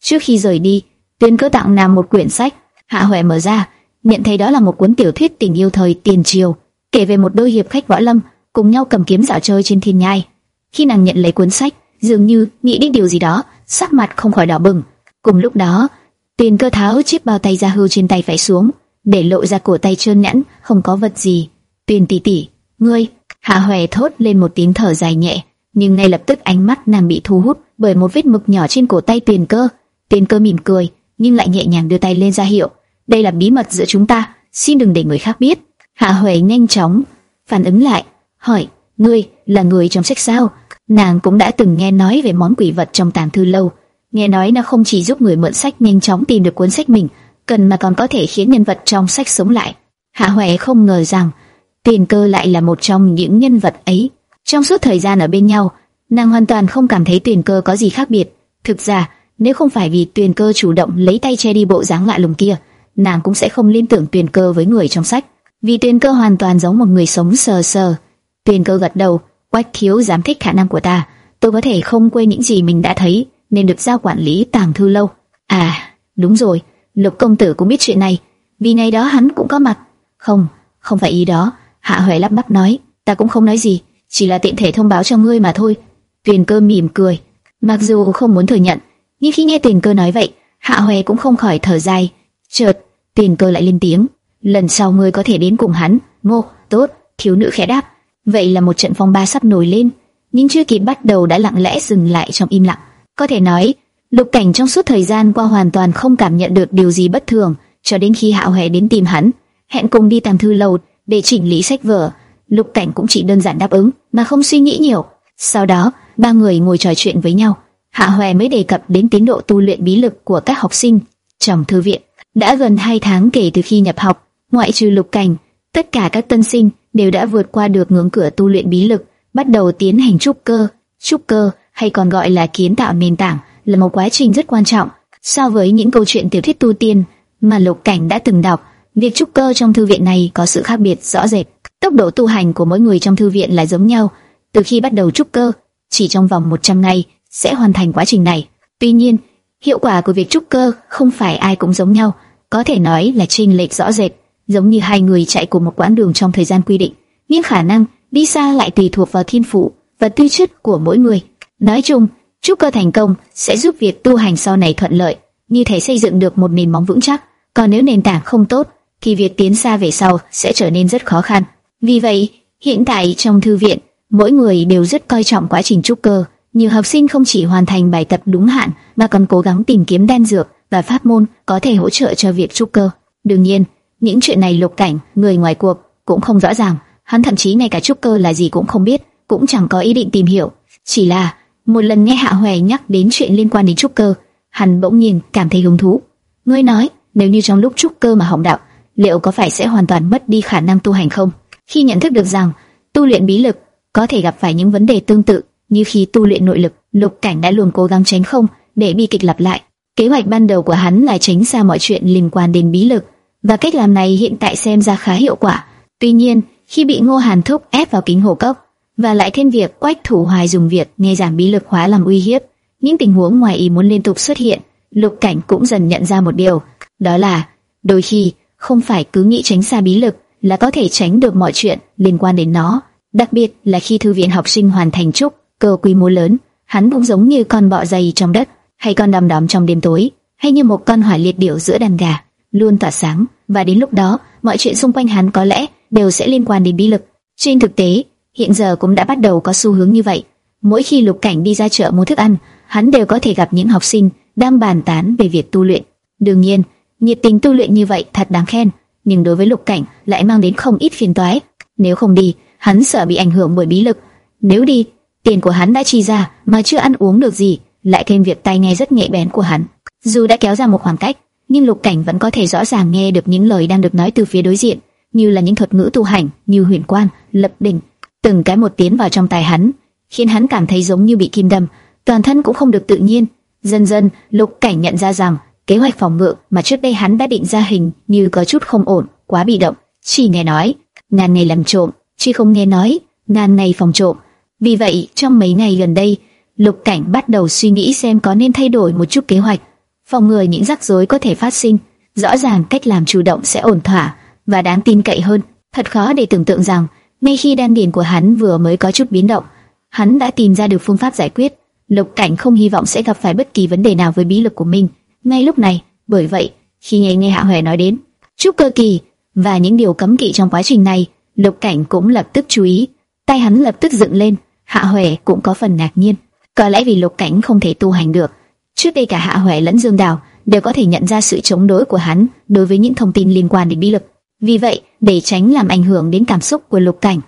[SPEAKER 1] Trước khi rời đi, Tuyền Cơ tặng nàng một quyển sách, Hạ hoài mở ra, nhận thấy đó là một cuốn tiểu thuyết tình yêu thời tiền triều, kể về một đôi hiệp khách võ lâm cùng nhau cầm kiếm dạo chơi trên thiên nhai. Khi nàng nhận lấy cuốn sách, dường như nghĩ đến điều gì đó, sắc mặt không khỏi đỏ bừng. Cùng lúc đó, Tiền Cơ tháo chiếc bao tay da hưu trên tay phải xuống, để lộ ra cổ tay trơn nhẵn, không có vật gì. Tuyền tỷ tỷ, ngươi, Hạ Hoè thốt lên một tiếng thở dài nhẹ, nhưng ngay lập tức ánh mắt nàng bị thu hút bởi một vết mực nhỏ trên cổ tay Tuyền Cơ. Tuyền Cơ mỉm cười, nhưng lại nhẹ nhàng đưa tay lên ra hiệu, đây là bí mật giữa chúng ta, xin đừng để người khác biết. Hạ Huệ nhanh chóng phản ứng lại, hỏi, ngươi là người trong sách sao? Nàng cũng đã từng nghe nói về món quỷ vật trong tàng thư lâu, nghe nói nó không chỉ giúp người mượn sách nhanh chóng tìm được cuốn sách mình cần mà còn có thể khiến nhân vật trong sách sống lại. Hạ Huệ không ngờ rằng Tiền Cơ lại là một trong những nhân vật ấy. Trong suốt thời gian ở bên nhau, nàng hoàn toàn không cảm thấy Tiền Cơ có gì khác biệt. Thực ra, nếu không phải vì Tiền Cơ chủ động lấy tay che đi bộ dáng lạ lùng kia, nàng cũng sẽ không liên tưởng tuyền Cơ với người trong sách. Vì tuyền Cơ hoàn toàn giống một người sống sờ sờ. tuyền Cơ gật đầu, Quách Thiếu dám thích khả năng của ta, tôi có thể không quên những gì mình đã thấy, nên được giao quản lý tàng thư lâu. À, đúng rồi, Lục công tử cũng biết chuyện này, vì ngày đó hắn cũng có mặt. Không, không phải ý đó. Hạ Huệ lắp bắp nói, ta cũng không nói gì, chỉ là tiện thể thông báo cho ngươi mà thôi. Tuyền Cơ mỉm cười, mặc dù không muốn thừa nhận, nhưng khi nghe Tuyền Cơ nói vậy, Hạ Huệ cũng không khỏi thở dài. Chợt, tiền Cơ lại lên tiếng, lần sau ngươi có thể đến cùng hắn. Ngô, tốt. Thiếu nữ khẽ đáp. Vậy là một trận phong ba sắp nổi lên, nhưng chưa kịp bắt đầu đã lặng lẽ dừng lại trong im lặng. Có thể nói, Lục Cảnh trong suốt thời gian qua hoàn toàn không cảm nhận được điều gì bất thường, cho đến khi Hạo hề đến tìm hắn, hẹn cùng đi tàng thư lầu để chỉnh lý sách vở. Lục Cảnh cũng chỉ đơn giản đáp ứng, mà không suy nghĩ nhiều. Sau đó, ba người ngồi trò chuyện với nhau. Hạ Hoè mới đề cập đến tiến độ tu luyện bí lực của các học sinh trong thư viện. Đã gần hai tháng kể từ khi nhập học, ngoại trừ Lục Cảnh, tất cả các tân sinh đều đã vượt qua được ngưỡng cửa tu luyện bí lực, bắt đầu tiến hành trúc cơ. Trúc cơ hay còn gọi là kiến tạo nền tảng là một quá trình rất quan trọng. So với những câu chuyện tiểu thuyết tu tiên mà Lục Cảnh đã từng đọc, việc trúc cơ trong thư viện này có sự khác biệt rõ rệt. Tốc độ tu hành của mỗi người trong thư viện là giống nhau. Từ khi bắt đầu trúc cơ, chỉ trong vòng 100 ngày sẽ hoàn thành quá trình này. Tuy nhiên, hiệu quả của việc trúc cơ không phải ai cũng giống nhau, có thể nói là chênh lệch rõ rệt, giống như hai người chạy cùng một quãng đường trong thời gian quy định, nhưng khả năng đi xa lại tùy thuộc vào thiên phụ và tư chất của mỗi người. Nói chung, trúc cơ thành công sẽ giúp việc tu hành sau này thuận lợi, như thể xây dựng được một nền móng vững chắc. Còn nếu nền tảng không tốt, thì việc tiến xa về sau sẽ trở nên rất khó khăn. Vì vậy, hiện tại trong thư viện, mỗi người đều rất coi trọng quá trình trúc cơ. Nhiều học sinh không chỉ hoàn thành bài tập đúng hạn, mà còn cố gắng tìm kiếm đan dược và pháp môn có thể hỗ trợ cho việc trúc cơ. Đương nhiên, những chuyện này Lục Cảnh, người ngoài cuộc, cũng không rõ ràng. Hắn thậm chí ngay cả trúc cơ là gì cũng không biết, cũng chẳng có ý định tìm hiểu. Chỉ là một lần nghe Hạ Hoè nhắc đến chuyện liên quan đến trúc cơ, hắn bỗng nhiên cảm thấy hứng thú. Ngươi nói, nếu như trong lúc trúc cơ mà hỏng đạo, liệu có phải sẽ hoàn toàn mất đi khả năng tu hành không? Khi nhận thức được rằng tu luyện bí lực có thể gặp phải những vấn đề tương tự như khi tu luyện nội lực, Lục Cảnh đã luôn cố gắng tránh không để bi kịch lặp lại. Kế hoạch ban đầu của hắn là tránh xa mọi chuyện liên quan đến bí lực, và cách làm này hiện tại xem ra khá hiệu quả. Tuy nhiên, khi bị Ngô Hàn thúc ép vào kính hồ cốc, và lại thêm việc Quách Thủ Hoài dùng việc nghe giảm bí lực hóa làm uy hiếp, những tình huống ngoài ý muốn liên tục xuất hiện, Lục Cảnh cũng dần nhận ra một điều, đó là đôi khi không phải cứ nghĩ tránh xa bí lực là có thể tránh được mọi chuyện liên quan đến nó. Đặc biệt là khi thư viện học sinh hoàn thành trúc cơ quy mô lớn, hắn cũng giống như con bọ dày trong đất, hay con đom đóm trong đêm tối, hay như một con hỏa liệt điểu giữa đàn gà, luôn tỏa sáng. Và đến lúc đó, mọi chuyện xung quanh hắn có lẽ đều sẽ liên quan đến bí lực. Trên thực tế, hiện giờ cũng đã bắt đầu có xu hướng như vậy. Mỗi khi Lục Cảnh đi ra chợ mua thức ăn, hắn đều có thể gặp những học sinh đang bàn tán về việc tu luyện. Đương nhiên, nhiệt tình tu luyện như vậy thật đáng khen, nhưng đối với Lục Cảnh lại mang đến không ít phiền toái. Nếu không đi, hắn sợ bị ảnh hưởng bởi bí lực. Nếu đi, tiền của hắn đã chi ra mà chưa ăn uống được gì, lại thêm việc tai nghe rất nhạy bén của hắn. Dù đã kéo ra một khoảng cách, nhưng Lục Cảnh vẫn có thể rõ ràng nghe được những lời đang được nói từ phía đối diện, như là những thuật ngữ tu hành, như huyền quan, lập đỉnh, từng cái một tiến vào trong tai hắn, khiến hắn cảm thấy giống như bị kim đâm, toàn thân cũng không được tự nhiên. Dần dần, Lục Cảnh nhận ra rằng kế hoạch phòng ngự mà trước đây hắn đã định ra hình như có chút không ổn, quá bị động. Chỉ nghe nói, ngàn ngày làm trộm, chỉ không nghe nói, ngàn ngày phòng trộm. Vì vậy, trong mấy ngày gần đây, Lục Cảnh bắt đầu suy nghĩ xem có nên thay đổi một chút kế hoạch. phòng ngừa những rắc rối có thể phát sinh. Rõ ràng cách làm chủ động sẽ ổn thỏa và đáng tin cậy hơn. Thật khó để tưởng tượng rằng, ngay khi đan điền của hắn vừa mới có chút biến động, hắn đã tìm ra được phương pháp giải quyết. Lục Cảnh không hy vọng sẽ gặp phải bất kỳ vấn đề nào với bí lực của mình. Ngay lúc này, bởi vậy, khi nghe nghe Hạ Huệ nói đến trúc cơ kỳ và những điều cấm kỵ trong quá trình này, Lục Cảnh cũng lập tức chú ý, tay hắn lập tức dựng lên. Hạ Huệ cũng có phần ngạc nhiên, có lẽ vì Lục Cảnh không thể tu hành được. Trước đây cả Hạ Huệ lẫn Dương Đào đều có thể nhận ra sự chống đối của hắn đối với những thông tin liên quan đến bí lực. Vì vậy, để tránh làm ảnh hưởng đến cảm xúc của Lục Cảnh,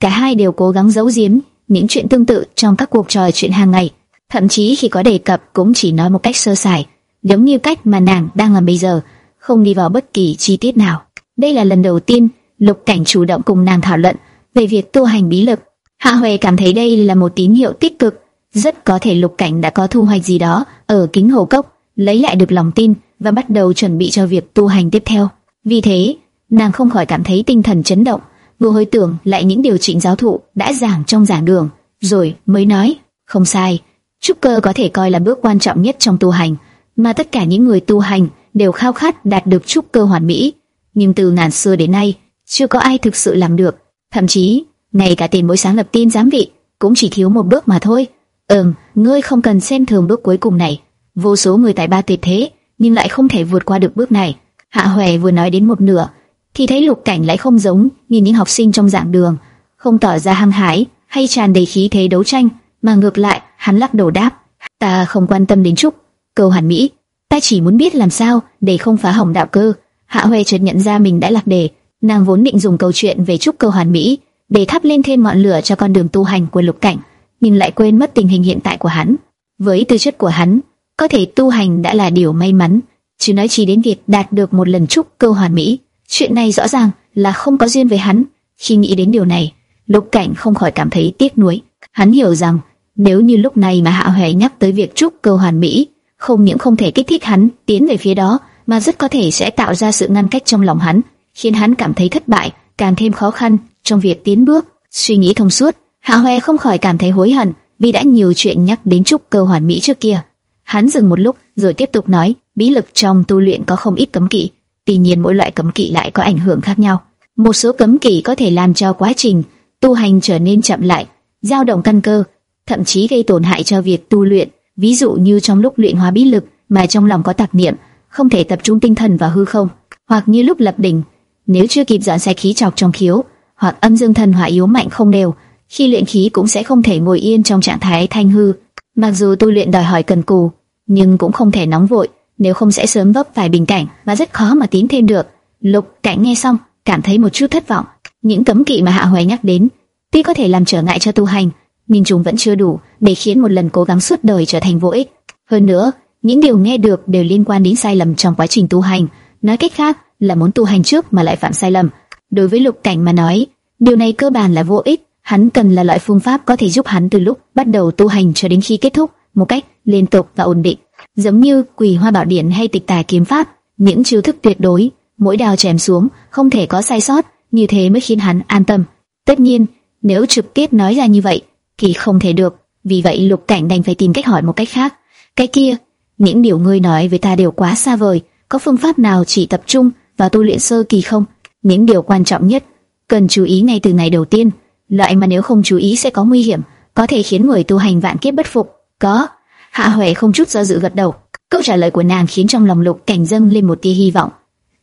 [SPEAKER 1] cả hai đều cố gắng giấu giếm những chuyện tương tự trong các cuộc trò chuyện hàng ngày. Thậm chí khi có đề cập cũng chỉ nói một cách sơ sài, giống như cách mà nàng đang làm bây giờ, không đi vào bất kỳ chi tiết nào. Đây là lần đầu tiên Lục Cảnh chủ động cùng nàng thảo luận về việc tu hành bí lực. Hạ Huệ cảm thấy đây là một tín hiệu tích cực, rất có thể Lục Cảnh đã có thu hoạch gì đó ở Kính Hồ Cốc, lấy lại được lòng tin và bắt đầu chuẩn bị cho việc tu hành tiếp theo. Vì thế, nàng không khỏi cảm thấy tinh thần chấn động, vừa hồi tưởng lại những điều chỉnh giáo thụ đã giảng trong giảng đường, rồi mới nói, không sai, trúc cơ có thể coi là bước quan trọng nhất trong tu hành, mà tất cả những người tu hành đều khao khát đạt được trúc cơ hoàn mỹ, nhưng từ ngàn xưa đến nay, chưa có ai thực sự làm được, thậm chí ngay cả tiền bối sáng lập tin giám vị cũng chỉ thiếu một bước mà thôi. Ừm, ngươi không cần xem thường bước cuối cùng này. Vô số người tại ba tuyệt thế, nhưng lại không thể vượt qua được bước này. Hạ Hoè vừa nói đến một nửa, thì thấy Lục Cảnh lại không giống như những học sinh trong giảng đường, không tỏ ra hăng hái hay tràn đầy khí thế đấu tranh, mà ngược lại, hắn lắc đầu đáp: "Ta không quan tâm đến trúc câu hoàn mỹ, ta chỉ muốn biết làm sao để không phá hỏng đạo cơ." Hạ Hoè chợt nhận ra mình đã lạc đề, nàng vốn định dùng câu chuyện về trúc câu hoàn mỹ để thắp lên thêm ngọn lửa cho con đường tu hành của Lục Cảnh, nhưng lại quên mất tình hình hiện tại của hắn. Với tư chất của hắn, có thể tu hành đã là điều may mắn, chứ nói chi đến việc đạt được một lần trúc cơ hoàn mỹ. Chuyện này rõ ràng là không có duyên với hắn. Khi nghĩ đến điều này, Lục Cảnh không khỏi cảm thấy tiếc nuối. Hắn hiểu rằng nếu như lúc này mà Hạ Huệ nhắc tới việc trúc cơ hoàn mỹ, không những không thể kích thích hắn tiến về phía đó, mà rất có thể sẽ tạo ra sự ngăn cách trong lòng hắn, khiến hắn cảm thấy thất bại, càng thêm khó khăn trong việc tiến bước. Suy nghĩ thông suốt, Hạ Hoè không khỏi cảm thấy hối hận vì đã nhiều chuyện nhắc đến trúc cơ hoàn mỹ trước kia. Hắn dừng một lúc rồi tiếp tục nói, bí lực trong tu luyện có không ít cấm kỵ, tuy nhiên mỗi loại cấm kỵ lại có ảnh hưởng khác nhau. Một số cấm kỵ có thể làm cho quá trình tu hành trở nên chậm lại, dao động căn cơ, thậm chí gây tổn hại cho việc tu luyện. Ví dụ như trong lúc luyện hóa bí lực mà trong lòng có tạp niệm, không thể tập trung tinh thần vào hư không, hoặc như lúc lập đỉnh, nếu chưa kịp dọn sạch khí trọc trong khiếu, hoặc âm dương thần hỏa yếu mạnh không đều, khi luyện khí cũng sẽ không thể ngồi yên trong trạng thái thanh hư. Mặc dù tu luyện đòi hỏi cần cù, nhưng cũng không thể nóng vội, nếu không sẽ sớm vấp phải bình cảnh và rất khó mà tiến thêm được. Lục Cảnh nghe xong, cảm thấy một chút thất vọng. Những cấm kỵ mà Hạ Hoài nhắc đến, tuy có thể làm trở ngại cho tu hành, nhưng chúng vẫn chưa đủ để khiến một lần cố gắng suốt đời trở thành vô ích. Hơn nữa, những điều nghe được đều liên quan đến sai lầm trong quá trình tu hành. Nói cách khác, là muốn tu hành trước mà lại phạm sai lầm. Đối với Lục Cảnh mà nói, điều này cơ bản là vô ích. Hắn cần là loại phương pháp có thể giúp hắn từ lúc bắt đầu tu hành cho đến khi kết thúc một cách liên tục và ổn định, giống như Quỳ Hoa Bảo Điển hay Tịch Tài Kiếm Pháp, những chiêu thức tuyệt đối, mỗi đao chém xuống không thể có sai sót, như thế mới khiến hắn an tâm. Tất nhiên, nếu trực tiếp nói ra như vậy thì không thể được, vì vậy Lục Cảnh đành phải tìm cách hỏi một cách khác. Cái kia, những điều ngươi nói với ta đều quá xa vời, có phương pháp nào chỉ tập trung vào tu luyện sơ kỳ không? Những điều quan trọng nhất cần chú ý ngay từ ngày đầu tiên, loại mà nếu không chú ý sẽ có nguy hiểm, có thể khiến người tu hành vạn kiếp bất phục. Có. Hạ Huệ không chút do dự gật đầu. Câu trả lời của nàng khiến trong lòng Lục Cảnh dâng lên một tia hy vọng.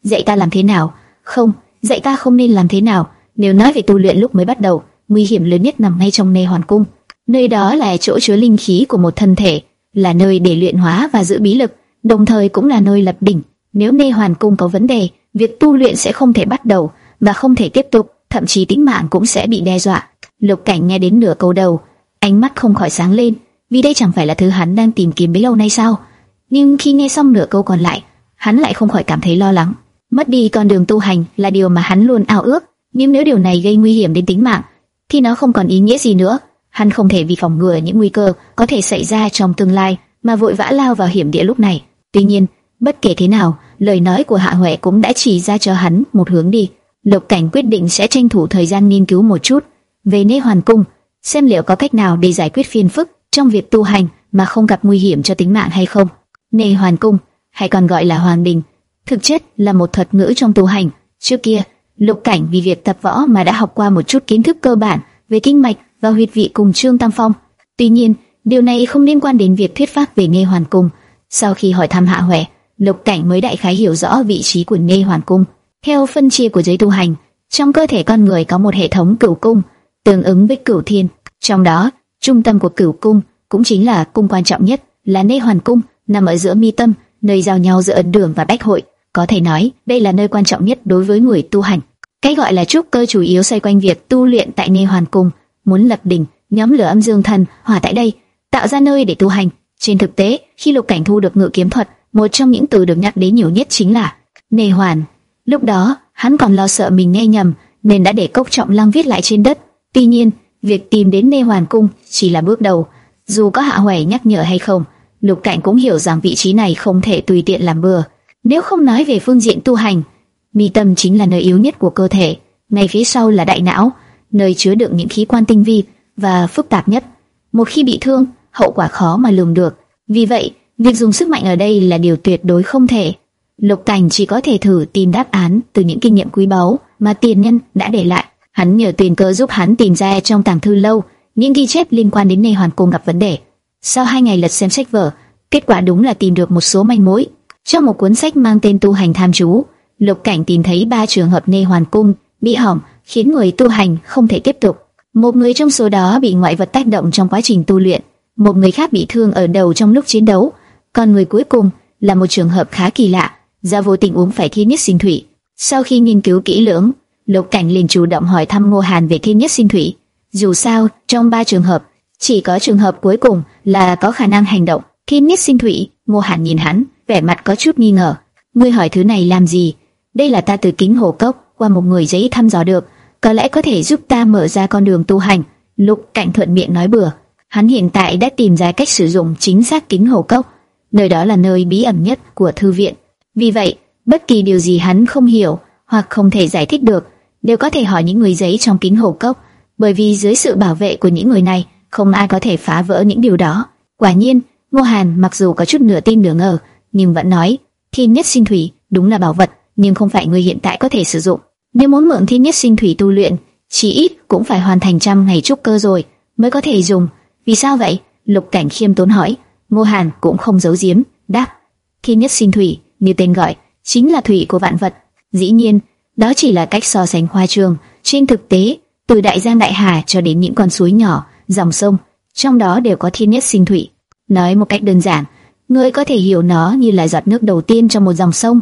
[SPEAKER 1] Dạy ta làm thế nào? Không, dạy ta không nên làm thế nào. Nếu nói về tu luyện lúc mới bắt đầu, nguy hiểm lớn nhất nằm ngay trong nê hoàn cung. Nơi đó là chỗ chứa linh khí của một thân thể, là nơi để luyện hóa và giữ bí lực, đồng thời cũng là nơi lập đỉnh. Nếu nê hoàn cung có vấn đề, việc tu luyện sẽ không thể bắt đầu và không thể tiếp tục, thậm chí tính mạng cũng sẽ bị đe dọa. Lục Cảnh nghe đến nửa câu đầu, ánh mắt không khỏi sáng lên, vì đây chẳng phải là thứ hắn đang tìm kiếm bấy lâu nay sao? Nhưng khi nghe xong nửa câu còn lại, hắn lại không khỏi cảm thấy lo lắng. Mất đi con đường tu hành là điều mà hắn luôn ao ước, nhưng nếu điều này gây nguy hiểm đến tính mạng, thì nó không còn ý nghĩa gì nữa. Hắn không thể vì phòng ngừa những nguy cơ có thể xảy ra trong tương lai mà vội vã lao vào hiểm địa lúc này. Tuy nhiên, bất kể thế nào, lời nói của Hạ Huệ cũng đã chỉ ra cho hắn một hướng đi. Lục Cảnh quyết định sẽ tranh thủ thời gian nghiên cứu một chút về Nê Hoàn Cung, xem liệu có cách nào để giải quyết phiền phức trong việc tu hành mà không gặp nguy hiểm cho tính mạng hay không. Nê Hoàn Cung, hay còn gọi là hoàng đình, thực chất là một thuật ngữ trong tu hành. Trước kia, Lục Cảnh vì việc tập võ mà đã học qua một chút kiến thức cơ bản về kinh mạch và huyệt vị cùng Trương Tam Phong. Tuy nhiên, điều này không liên quan đến việc thuyết pháp về Nê Hoàn Cung. Sau khi hỏi thăm Hạ Huệ, Lục Cảnh mới đại khái hiểu rõ vị trí của Nê Hoàn Cung. Theo phân chia của giới tu hành, trong cơ thể con người có một hệ thống cửu cung, tương ứng với cửu thiên. Trong đó, trung tâm của cửu cung cũng chính là cung quan trọng nhất, là Nê Hoàn Cung, nằm ở giữa mi tâm, nơi giao nhau giữa ấn đường và bách hội. Có thể nói, đây là nơi quan trọng nhất đối với người tu hành. Cái gọi là trúc cơ chủ yếu xoay quanh việc tu luyện tại Nê Hoàn Cung, muốn lập đỉnh, nhóm lửa âm dương thần hòa tại đây, tạo ra nơi để tu hành. Trên thực tế, khi Lục Cảnh thu được ngự kiếm thuật, một trong những từ được nhắc đến nhiều nhất chính là Nê Hoàn. Lúc đó, hắn còn lo sợ mình nghe nhầm, nên đã để Cốc Trọng Lăng viết lại trên đất. Tuy nhiên, việc tìm đến Nê Hoàn cung chỉ là bước đầu. Dù có Hạ hoẻ nhắc nhở hay không, Lục Cảnh cũng hiểu rằng vị trí này không thể tùy tiện làm bừa. Nếu không nói về phương diện tu hành, mi tâm chính là nơi yếu nhất của cơ thể, ngay phía sau là đại não, nơi chứa đựng những khí quan tinh vi và phức tạp nhất. Một khi bị thương, hậu quả khó mà lường được. Vì vậy, việc dùng sức mạnh ở đây là điều tuyệt đối không thể. Lục Cảnh chỉ có thể thử tìm đáp án từ những kinh nghiệm quý báu mà tiền nhân đã để lại. Hắn nhờ tiền cơ giúp hắn tìm ra trong tàng thư lâu những ghi chép liên quan đến Nê Hoàn Cung gặp vấn đề. Sau hai ngày lật xem sách vở, kết quả đúng là tìm được một số manh mối. Trong một cuốn sách mang tên Tu hành tham chú, Lục Cảnh tìm thấy ba trường hợp Nê Hoàn Cung bị hỏng, khiến người tu hành không thể tiếp tục. Một người trong số đó bị ngoại vật tác động trong quá trình tu luyện, một người khác bị thương ở đầu trong lúc chiến đấu, còn người cuối cùng là một trường hợp khá kỳ lạ, do vô tình uống phải thiên nhất sinh thủy. Sau khi nghiên cứu kỹ lưỡng, Lục Cảnh liền chủ động hỏi thăm Ngô Hàn về thiên nhất sinh thủy. Dù sao, trong ba trường hợp, chỉ có trường hợp cuối cùng là có khả năng hành động. Thiên nhất sinh thủy, Ngô Hàn nhìn hắn, vẻ mặt có chút nghi ngờ. Ngươi hỏi thứ này làm gì? Đây là ta từ kính hồ cốc qua một người giấy thăm dò được, có lẽ có thể giúp ta mở ra con đường tu hành. Lục Cảnh thuận miệng nói bừa. Hắn hiện tại đã tìm ra cách sử dụng chính xác kính hồ cốc, nơi đó là nơi bí ẩn nhất của thư viện. Vì vậy, bất kỳ điều gì hắn không hiểu hoặc không thể giải thích được, đều có thể hỏi những người giấy trong kính hồ cốc, bởi vì dưới sự bảo vệ của những người này, không ai có thể phá vỡ những điều đó. Quả nhiên, Ngô Hàn mặc dù có chút nửa tin nửa ngờ, nhưng vẫn nói, Thiên Nhất Sinh Thủy đúng là bảo vật, nhưng không phải người hiện tại có thể sử dụng. Nếu muốn mượn Thiên Nhất Sinh Thủy tu luyện, chỉ ít cũng phải hoàn thành trăm ngày trúc cơ rồi mới có thể dùng. Vì sao vậy? Lục Cảnh khiêm tốn hỏi. Ngô Hàn cũng không giấu giếm, đáp: Thiên Nhất Sinh Thủy, như tên gọi, chính là thủy của vạn vật. Dĩ nhiên, đó chỉ là cách so sánh khoa trương. Trên thực tế, từ đại giang đại hà cho đến những con suối nhỏ, dòng sông, trong đó đều có thiên nhất sinh thủy. Nói một cách đơn giản, người có thể hiểu nó như là giọt nước đầu tiên trong một dòng sông.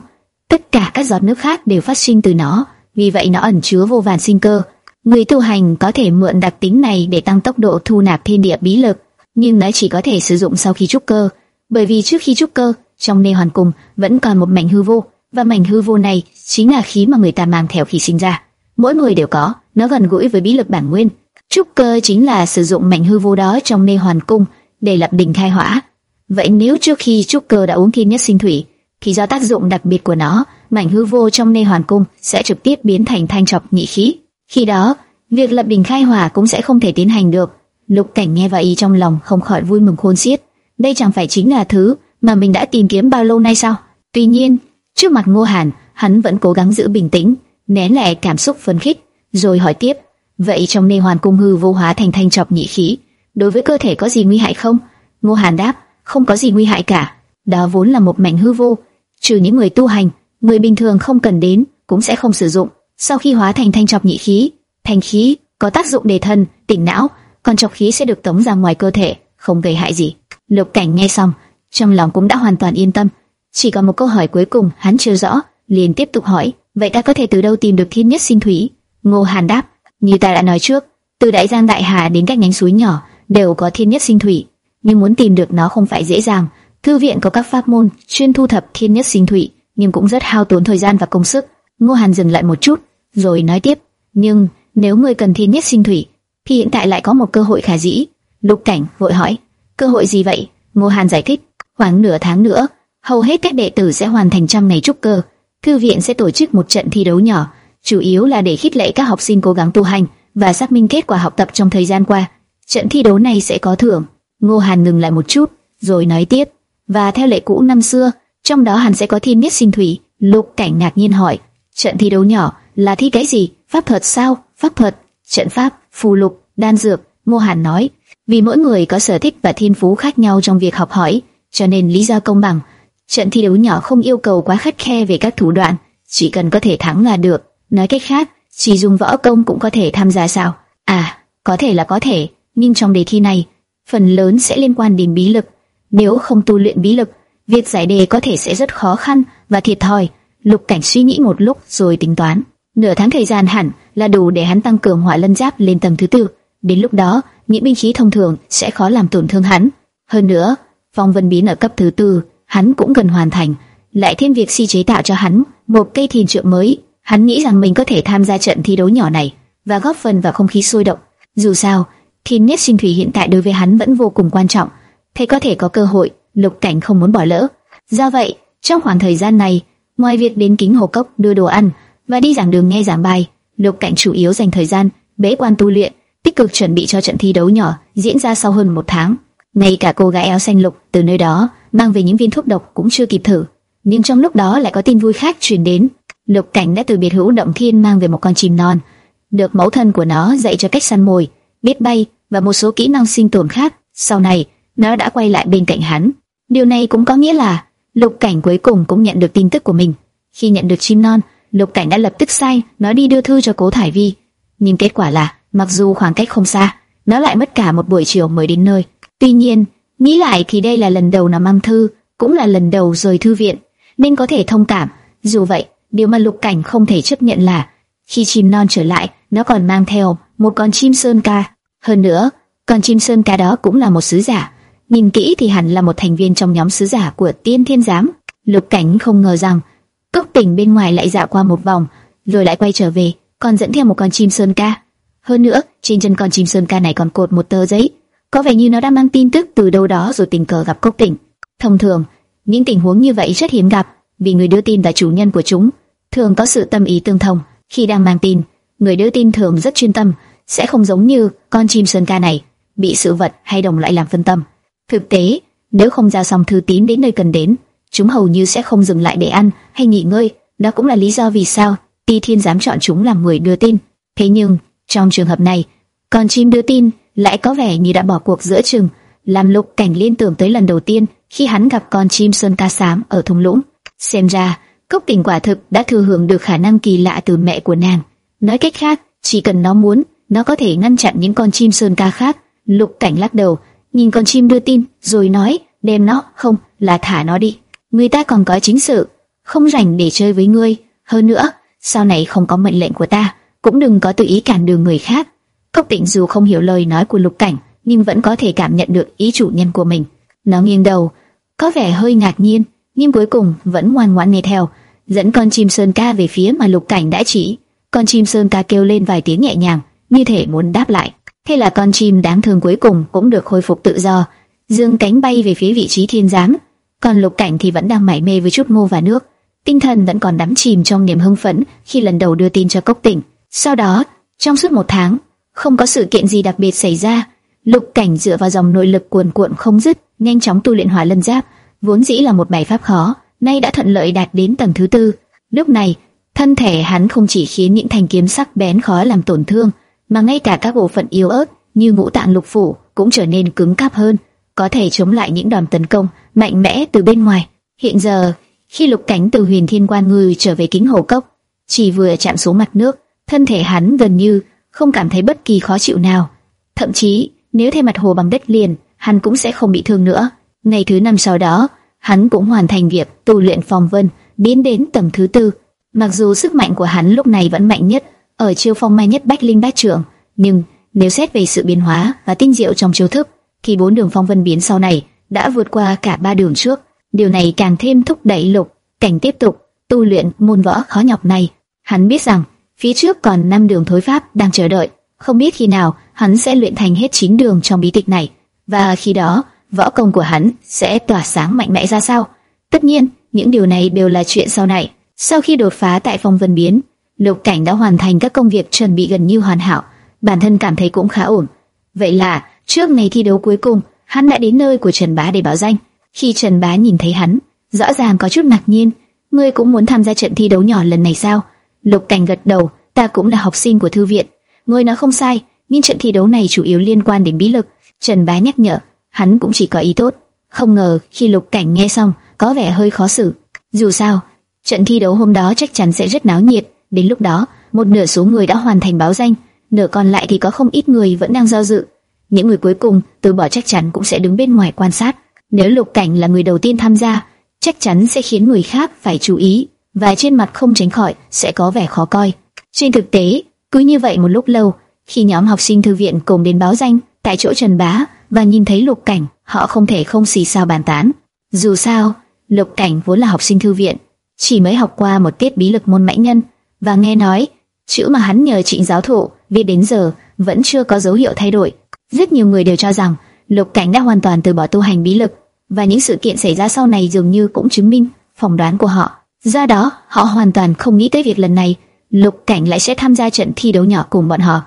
[SPEAKER 1] Tất cả các giọt nước khác đều phát sinh từ nó, vì vậy nó ẩn chứa vô vàn sinh cơ. Người tu hành có thể mượn đặc tính này để tăng tốc độ thu nạp thiên địa bí lực, nhưng nó chỉ có thể sử dụng sau khi trúc cơ, bởi vì trước khi trúc cơ, trong nê hoàn cung vẫn còn một mảnh hư vô, và mảnh hư vô này chính là khí mà người ta mang theo khi sinh ra. Mỗi người đều có, nó gần gũi với bí lực bản nguyên. Trúc cơ chính là sử dụng mảnh hư vô đó trong nê hoàn cung để lập đỉnh khai hỏa. Vậy nếu trước khi trúc cơ đã uống thiên nhất sinh thủy, thì do tác dụng đặc biệt của nó, mảnh hư vô trong nê hoàn cung sẽ trực tiếp biến thành thanh trọc nhị khí. Khi đó, việc lập đỉnh khai hỏa cũng sẽ không thể tiến hành được. Lục Cảnh nghe vậy trong lòng không khỏi vui mừng khôn xiết. Đây chẳng phải chính là thứ mà mình đã tìm kiếm bao lâu nay sao? Tuy nhiên, trước mặt Ngô Hàn, hắn vẫn cố gắng giữ bình tĩnh, nén lại cảm xúc phấn khích, rồi hỏi tiếp: vậy trong nê hoàn cung hư vô hóa thành thanh chọc nhị khí, đối với cơ thể có gì nguy hại không? Ngô Hàn đáp: không có gì nguy hại cả, đó vốn là một mảnh hư vô, trừ những người tu hành, người bình thường không cần đến cũng sẽ không sử dụng. Sau khi hóa thành thanh chọc nhị khí, thanh khí có tác dụng đề thân, tỉnh não, còn trọc khí sẽ được tống ra ngoài cơ thể, không gây hại gì. Lục Cảnh nghe xong, trong lòng cũng đã hoàn toàn yên tâm. Chỉ còn một câu hỏi cuối cùng hắn chưa rõ, liền tiếp tục hỏi, vậy ta có thể từ đâu tìm được thiên nhất sinh thủy? Ngô Hàn đáp, như ta đã nói trước, từ đại giang đại hà đến các nhánh suối nhỏ đều có thiên nhất sinh thủy, nhưng muốn tìm được nó không phải dễ dàng. Thư viện có các pháp môn chuyên thu thập thiên nhất sinh thủy, nhưng cũng rất hao tốn thời gian và công sức. Ngô Hàn dừng lại một chút, rồi nói tiếp, nhưng nếu ngươi cần thiên nhất sinh thủy, thì hiện tại lại có một cơ hội khả dĩ. Lục Cảnh vội hỏi, cơ hội gì vậy? Ngô Hàn giải thích, khoảng nửa tháng nữa, hầu hết các đệ tử sẽ hoàn thành trăm ngày trúc cơ. Thư viện sẽ tổ chức một trận thi đấu nhỏ, chủ yếu là để khích lệ các học sinh cố gắng tu hành và xác minh kết quả học tập trong thời gian qua. Trận thi đấu này sẽ có thưởng. Ngô Hàn ngừng lại một chút, rồi nói tiếp. Và theo lệ cũ năm xưa, trong đó hắn sẽ có thi niết sinh thủy. Lục Cảnh ngạc nhiên hỏi, trận thi đấu nhỏ là thi cái gì? Pháp thuật sao? Pháp thuật, trận pháp, phù lục, đan dược. Ngô Hàn nói, vì mỗi người có sở thích và thiên phú khác nhau trong việc học hỏi, cho nên lý do công bằng. Trận thi đấu nhỏ không yêu cầu quá khắt khe về các thủ đoạn, chỉ cần có thể thắng là được. Nói cách khác, chỉ dùng võ công cũng có thể tham gia sao? À, có thể là có thể, nhưng trong đề thi này, phần lớn sẽ liên quan đến bí lực. Nếu không tu luyện bí lực, việc giải đề có thể sẽ rất khó khăn và thiệt thòi. Lục Cảnh suy nghĩ một lúc rồi tính toán, nửa tháng thời gian hẳn là đủ để hắn tăng cường hỏa lân giáp lên tầng thứ tư. Đến lúc đó, những binh khí thông thường sẽ khó làm tổn thương hắn. Hơn nữa, phong vân biến ở cấp thứ tư, hắn cũng gần hoàn thành. Lại thêm việc si chế tạo cho hắn một cây thìn trượng mới, hắn nghĩ rằng mình có thể tham gia trận thi đấu nhỏ này và góp phần vào không khí sôi động. Dù sao, thiên nếp sinh thủy hiện tại đối với hắn vẫn vô cùng quan trọng. Thế có thể có cơ hội, lục cảnh không muốn bỏ lỡ. Do vậy, trong khoảng thời gian này, ngoài việc đến kính hồ cốc đưa đồ ăn và đi giảng đường nghe giảng bài, lục cảnh chủ yếu dành thời gian bế quan tu luyện tích cực chuẩn bị cho trận thi đấu nhỏ diễn ra sau hơn một tháng. Ngay cả cô gái áo xanh lục từ nơi đó mang về những viên thuốc độc cũng chưa kịp thử. Nhưng trong lúc đó lại có tin vui khác truyền đến. Lục Cảnh đã từ biệt hữu động thiên mang về một con chim non, được mẫu thân của nó dạy cho cách săn mồi, biết bay và một số kỹ năng sinh tồn khác. Sau này, nó đã quay lại bên cạnh hắn. Điều này cũng có nghĩa là Lục Cảnh cuối cùng cũng nhận được tin tức của mình. Khi nhận được chim non, Lục Cảnh đã lập tức sai nó đi đưa thư cho Cố Thải Vi. Nhưng kết quả là Mặc dù khoảng cách không xa, nó lại mất cả một buổi chiều mới đến nơi. Tuy nhiên, nghĩ lại thì đây là lần đầu nó mang thư, cũng là lần đầu rời thư viện, nên có thể thông cảm. Dù vậy, điều mà Lục Cảnh không thể chấp nhận là khi chim non trở lại, nó còn mang theo một con chim sơn ca. Hơn nữa, con chim sơn ca đó cũng là một sứ giả. Nhìn kỹ thì hẳn là một thành viên trong nhóm sứ giả của Tiên Thiên Giám. Lục Cảnh không ngờ rằng cốc tỉnh bên ngoài lại dạo qua một vòng, rồi lại quay trở về, còn dẫn theo một con chim sơn ca. Hơn nữa, trên chân con chim sơn ca này còn cột một tờ giấy, có vẻ như nó đang mang tin tức từ đâu đó rồi tình cờ gặp Cốc Tỉnh. Thông thường, những tình huống như vậy rất hiếm gặp, vì người đưa tin là chủ nhân của chúng, thường có sự tâm ý tương thông. Khi đang mang tin, người đưa tin thường rất chuyên tâm, sẽ không giống như con chim sơn ca này, bị sự vật hay đồng loại làm phân tâm. Thực tế, nếu không giao xong thư tín đến nơi cần đến, chúng hầu như sẽ không dừng lại để ăn hay nghỉ ngơi. Đó cũng là lý do vì sao Ti Thiên dám chọn chúng làm người đưa tin. Thế nhưng trong trường hợp này, con chim đưa tin lại có vẻ như đã bỏ cuộc giữa chừng, làm Lục Cảnh liên tưởng tới lần đầu tiên khi hắn gặp con chim sơn ca sám ở thung lũng. Xem ra, Cốc Tình quả thực đã thừa hưởng được khả năng kỳ lạ từ mẹ của nàng. Nói cách khác, chỉ cần nó muốn, nó có thể ngăn chặn những con chim sơn ca khác. Lục Cảnh lắc đầu, nhìn con chim đưa tin, rồi nói, đem nó, không, là thả nó đi. Người ta còn có chính sự, không rảnh để chơi với ngươi. Hơn nữa, sau này không có mệnh lệnh của ta, cũng đừng có tự ý cản đường người khác. Cốc Tịnh dù không hiểu lời nói của Lục Cảnh, nhưng vẫn có thể cảm nhận được ý chủ nhân của mình. Nó nghiêng đầu, có vẻ hơi ngạc nhiên, nhưng cuối cùng vẫn ngoan ngoãn nghe theo, dẫn con chim sơn ca về phía mà Lục Cảnh đã chỉ. Con chim sơn ca kêu lên vài tiếng nhẹ nhàng, như thể muốn đáp lại. Thế là con chim đáng thương cuối cùng cũng được khôi phục tự do, dương cánh bay về phía vị trí thiên giám. Còn Lục Cảnh thì vẫn đang mải mê với chút ngô và nước, tinh thần vẫn còn đắm chìm trong niềm hưng phấn khi lần đầu đưa tin cho Cốc tỉnh Sau đó, trong suốt một tháng, không có sự kiện gì đặc biệt xảy ra. Lục Cảnh dựa vào dòng nội lực cuồn cuộn không dứt, nhanh chóng tu luyện hỏa lân giáp, vốn dĩ là một bài pháp khó, nay đã thuận lợi đạt đến tầng thứ tư. Lúc này, thân thể hắn không chỉ khiến những thanh kiếm sắc bén khó làm tổn thương, mà ngay cả các bộ phận yếu ớt như ngũ tạng lục phủ cũng trở nên cứng cáp hơn, có thể chống lại những đòn tấn công mạnh mẽ từ bên ngoài. Hiện giờ, khi Lục Cảnh từ Huyền Thiên Quan Ngư trở về Kính Hồ Cốc, chỉ vừa chạm xuống mặt nước, thân thể hắn gần như không cảm thấy bất kỳ khó chịu nào. Thậm chí, nếu thay mặt hồ bằng đất liền, hắn cũng sẽ không bị thương nữa. Ngày thứ năm sau đó, hắn cũng hoàn thành việc tu luyện phong vân, biến đến tầng thứ tư. Mặc dù sức mạnh của hắn lúc này vẫn mạnh nhất ở chiêu phong mai nhất bách linh bát trưởng, nhưng nếu xét về sự biến hóa và tinh diệu trong chiêu thức, khi bốn đường phong vân biến sau này đã vượt qua cả ba đường trước. Điều này càng thêm thúc đẩy lục cảnh tiếp tục tu luyện môn võ khó nhọc này. Hắn biết rằng Phía trước còn năm đường thối pháp đang chờ đợi, không biết khi nào hắn sẽ luyện thành hết chín đường trong bí tịch này, và khi đó võ công của hắn sẽ tỏa sáng mạnh mẽ ra sao. Tất nhiên, những điều này đều là chuyện sau này. Sau khi đột phá tại phong vân biến, Lục Cảnh đã hoàn thành các công việc chuẩn bị gần như hoàn hảo, bản thân cảm thấy cũng khá ổn. Vậy là trước ngày thi đấu cuối cùng, hắn đã đến nơi của Trần Bá để báo danh. Khi Trần Bá nhìn thấy hắn, rõ ràng có chút ngạc nhiên. Ngươi cũng muốn tham gia trận thi đấu nhỏ lần này sao? Lục Cảnh gật đầu, ta cũng là học sinh của thư viện. Ngươi nói không sai, nhưng trận thi đấu này chủ yếu liên quan đến bí lực. Trần Bá nhắc nhở, hắn cũng chỉ có ý tốt. Không ngờ khi Lục Cảnh nghe xong, có vẻ hơi khó xử. Dù sao, trận thi đấu hôm đó chắc chắn sẽ rất náo nhiệt. Đến lúc đó, một nửa số người đã hoàn thành báo danh, nửa còn lại thì có không ít người vẫn đang do dự. Những người cuối cùng từ bỏ chắc chắn cũng sẽ đứng bên ngoài quan sát. Nếu Lục Cảnh là người đầu tiên tham gia, chắc chắn sẽ khiến người khác phải chú ý và trên mặt không tránh khỏi sẽ có vẻ khó coi. Trên thực tế, cứ như vậy một lúc lâu, khi nhóm học sinh thư viện cùng đến báo danh tại chỗ Trần Bá và nhìn thấy Lục Cảnh, họ không thể không xì xào bàn tán. Dù sao, Lục Cảnh vốn là học sinh thư viện, chỉ mới học qua một tiết bí lực môn mãnh nhân và nghe nói chữ mà hắn nhờ Trịnh giáo thụ viết đến giờ vẫn chưa có dấu hiệu thay đổi. Rất nhiều người đều cho rằng Lục Cảnh đã hoàn toàn từ bỏ tu hành bí lực và những sự kiện xảy ra sau này dường như cũng chứng minh phỏng đoán của họ. Do đó, họ hoàn toàn không nghĩ tới việc lần này Lục Cảnh lại sẽ tham gia trận thi đấu nhỏ cùng bọn họ.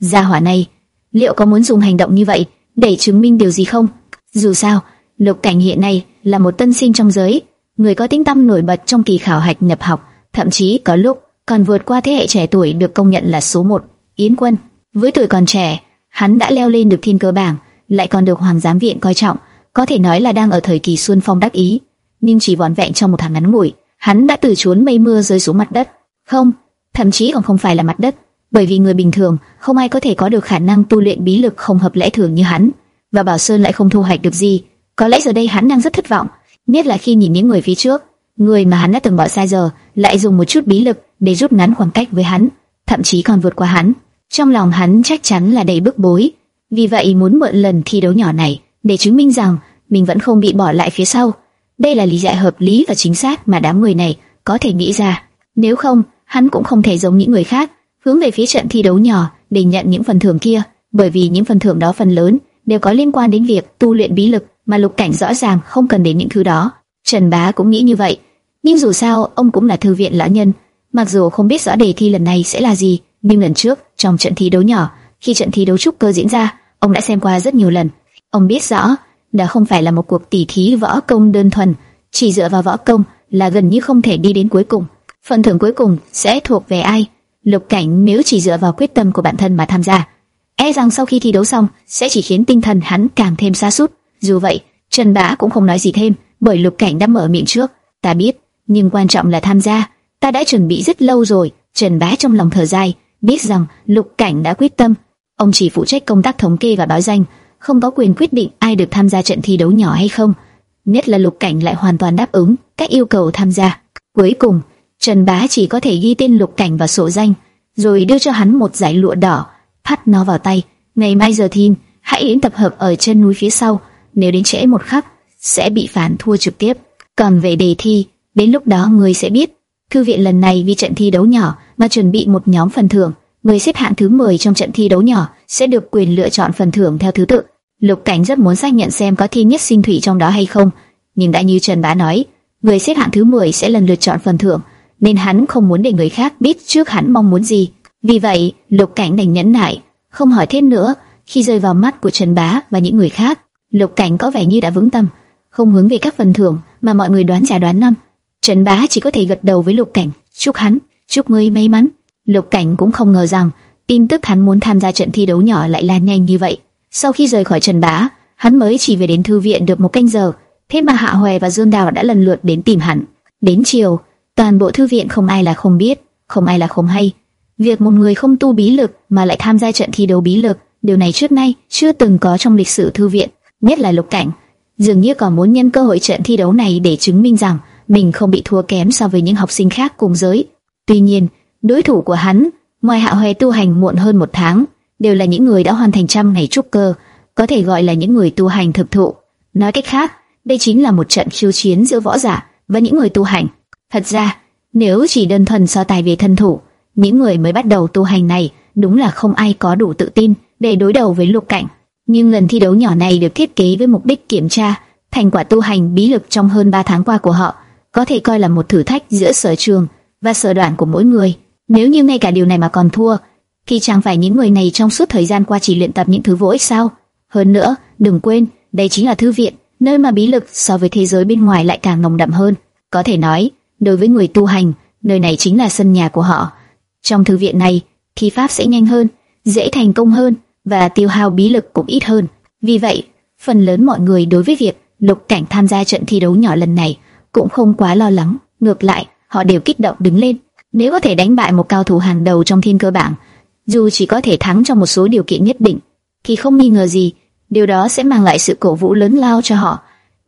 [SPEAKER 1] Gia hỏa này, liệu có muốn dùng hành động như vậy để chứng minh điều gì không? Dù sao, Lục Cảnh hiện nay là một tân sinh trong giới, người có tính tâm nổi bật trong kỳ khảo hạch nhập học, thậm chí có lúc còn vượt qua thế hệ trẻ tuổi được công nhận là số một. Yến Quân, với tuổi còn trẻ, hắn đã leo lên được thiên cơ bảng, lại còn được Hoàng giám viện coi trọng, có thể nói là đang ở thời kỳ xuân phong đắc ý. Nhưng chỉ vòn vẹn trong một tháng ngắn ngủi, hắn đã từ chốn mây mưa rơi xuống mặt đất. Không, thậm chí còn không phải là mặt đất, bởi vì người bình thường không ai có thể có được khả năng tu luyện bí lực không hợp lẽ thường như hắn, và Bảo Sơn lại không thu hoạch được gì. Có lẽ giờ đây hắn đang rất thất vọng, nhất là khi nhìn những người phía trước, người mà hắn đã từng bỏ sai giờ, lại dùng một chút bí lực để rút ngắn khoảng cách với hắn, thậm chí còn vượt qua hắn. Trong lòng hắn chắc chắn là đầy bức bối, vì vậy muốn mượn lần thi đấu nhỏ này để chứng minh rằng mình vẫn không bị bỏ lại phía sau. Đây là lý giải hợp lý và chính xác mà đám người này có thể nghĩ ra. Nếu không, hắn cũng không thể giống những người khác, hướng về phía trận thi đấu nhỏ để nhận những phần thưởng kia, bởi vì những phần thưởng đó phần lớn đều có liên quan đến việc tu luyện bí lực, mà Lục Cảnh rõ ràng không cần đến những thứ đó. Trần Bá cũng nghĩ như vậy, nhưng dù sao ông cũng là thư viện lão nhân, mặc dù không biết rõ đề thi lần này sẽ là gì, nhưng lần trước trong trận thi đấu nhỏ, khi trận thi đấu trúc cơ diễn ra, ông đã xem qua rất nhiều lần. Ông biết rõ, đó không phải là một cuộc tỉ thí võ công đơn thuần, chỉ dựa vào võ công là gần như không thể đi đến cuối cùng. Phần thưởng cuối cùng sẽ thuộc về ai? Lục Cảnh nếu chỉ dựa vào quyết tâm của bản thân mà tham gia, e rằng sau khi thi đấu xong sẽ chỉ khiến tinh thần hắn càng thêm xa sút. Dù vậy, Trần Bá cũng không nói gì thêm, bởi Lục Cảnh đã mở miệng trước. Ta biết, nhưng quan trọng là tham gia. Ta đã chuẩn bị rất lâu rồi. Trần Bá trong lòng thở dài, biết rằng Lục Cảnh đã quyết tâm. Ông chỉ phụ trách công tác thống kê và báo danh, không có quyền quyết định ai được tham gia trận thi đấu nhỏ hay không. Nhất là Lục Cảnh lại hoàn toàn đáp ứng các yêu cầu tham gia. Cuối cùng, Trần Bá chỉ có thể ghi tên Lục Cảnh vào sổ danh, rồi đưa cho hắn một giải lụa đỏ, thắt nó vào tay. Ngày mai giờ thi, hãy đến tập hợp ở chân núi phía sau. Nếu đến trễ một khắc, sẽ bị phản thua trực tiếp. Còn về đề thi, đến lúc đó người sẽ biết. Thư viện lần này vì trận thi đấu nhỏ mà chuẩn bị một nhóm phần thưởng. Người xếp hạng thứ 10 trong trận thi đấu nhỏ sẽ được quyền lựa chọn phần thưởng theo thứ tự. Lục Cảnh rất muốn xác nhận xem có thi nhất sinh thủy trong đó hay không, nhưng đã như Trần Bá nói, người xếp hạng thứ 10 sẽ lần lượt chọn phần thưởng, nên hắn không muốn để người khác biết trước hắn mong muốn gì. Vì vậy, Lục Cảnh đành nhẫn nại, không hỏi thêm nữa. Khi rơi vào mắt của Trần Bá và những người khác, Lục Cảnh có vẻ như đã vững tâm, không hướng về các phần thưởng mà mọi người đoán trả đoán năm. Trần Bá chỉ có thể gật đầu với Lục Cảnh, chúc hắn, chúc ngươi may mắn. Lục Cảnh cũng không ngờ rằng tin tức hắn muốn tham gia trận thi đấu nhỏ lại lan nhanh như vậy. Sau khi rời khỏi Trần Bá, hắn mới chỉ về đến thư viện được một canh giờ, thế mà Hạ Hoè và Dương Đào đã lần lượt đến tìm hắn. Đến chiều, toàn bộ thư viện không ai là không biết, không ai là không hay. Việc một người không tu bí lực mà lại tham gia trận thi đấu bí lực, điều này trước nay chưa từng có trong lịch sử thư viện, nhất là Lục Cảnh. Dường như còn muốn nhân cơ hội trận thi đấu này để chứng minh rằng mình không bị thua kém so với những học sinh khác cùng giới. Tuy nhiên, đối thủ của hắn, ngoài Hạ Hoè tu hành muộn hơn một tháng, đều là những người đã hoàn thành trăm ngày trúc cơ, có thể gọi là những người tu hành thực thụ. Nói cách khác, đây chính là một trận khiêu chiến giữa võ giả và những người tu hành. Thật ra, nếu chỉ đơn thuần so tài về thân thủ, những người mới bắt đầu tu hành này đúng là không ai có đủ tự tin để đối đầu với lục cảnh. Nhưng lần thi đấu nhỏ này được thiết kế với mục đích kiểm tra thành quả tu hành bí lực trong hơn 3 tháng qua của họ, có thể coi là một thử thách giữa sở trường và sở đoạn của mỗi người. Nếu như ngay cả điều này mà còn thua, thì chẳng phải những người này trong suốt thời gian qua chỉ luyện tập những thứ vô ích sao? Hơn nữa, đừng quên, đây chính là thư viện, nơi mà bí lực so với thế giới bên ngoài lại càng nồng đậm hơn. Có thể nói, đối với người tu hành, nơi này chính là sân nhà của họ. Trong thư viện này, thi pháp sẽ nhanh hơn, dễ thành công hơn và tiêu hao bí lực cũng ít hơn. Vì vậy, phần lớn mọi người đối với việc Lục Cảnh tham gia trận thi đấu nhỏ lần này cũng không quá lo lắng, ngược lại, họ đều kích động đứng lên. Nếu có thể đánh bại một cao thủ hàng đầu trong thiên cơ bảng, dù chỉ có thể thắng trong một số điều kiện nhất định, thì không nghi ngờ gì, điều đó sẽ mang lại sự cổ vũ lớn lao cho họ.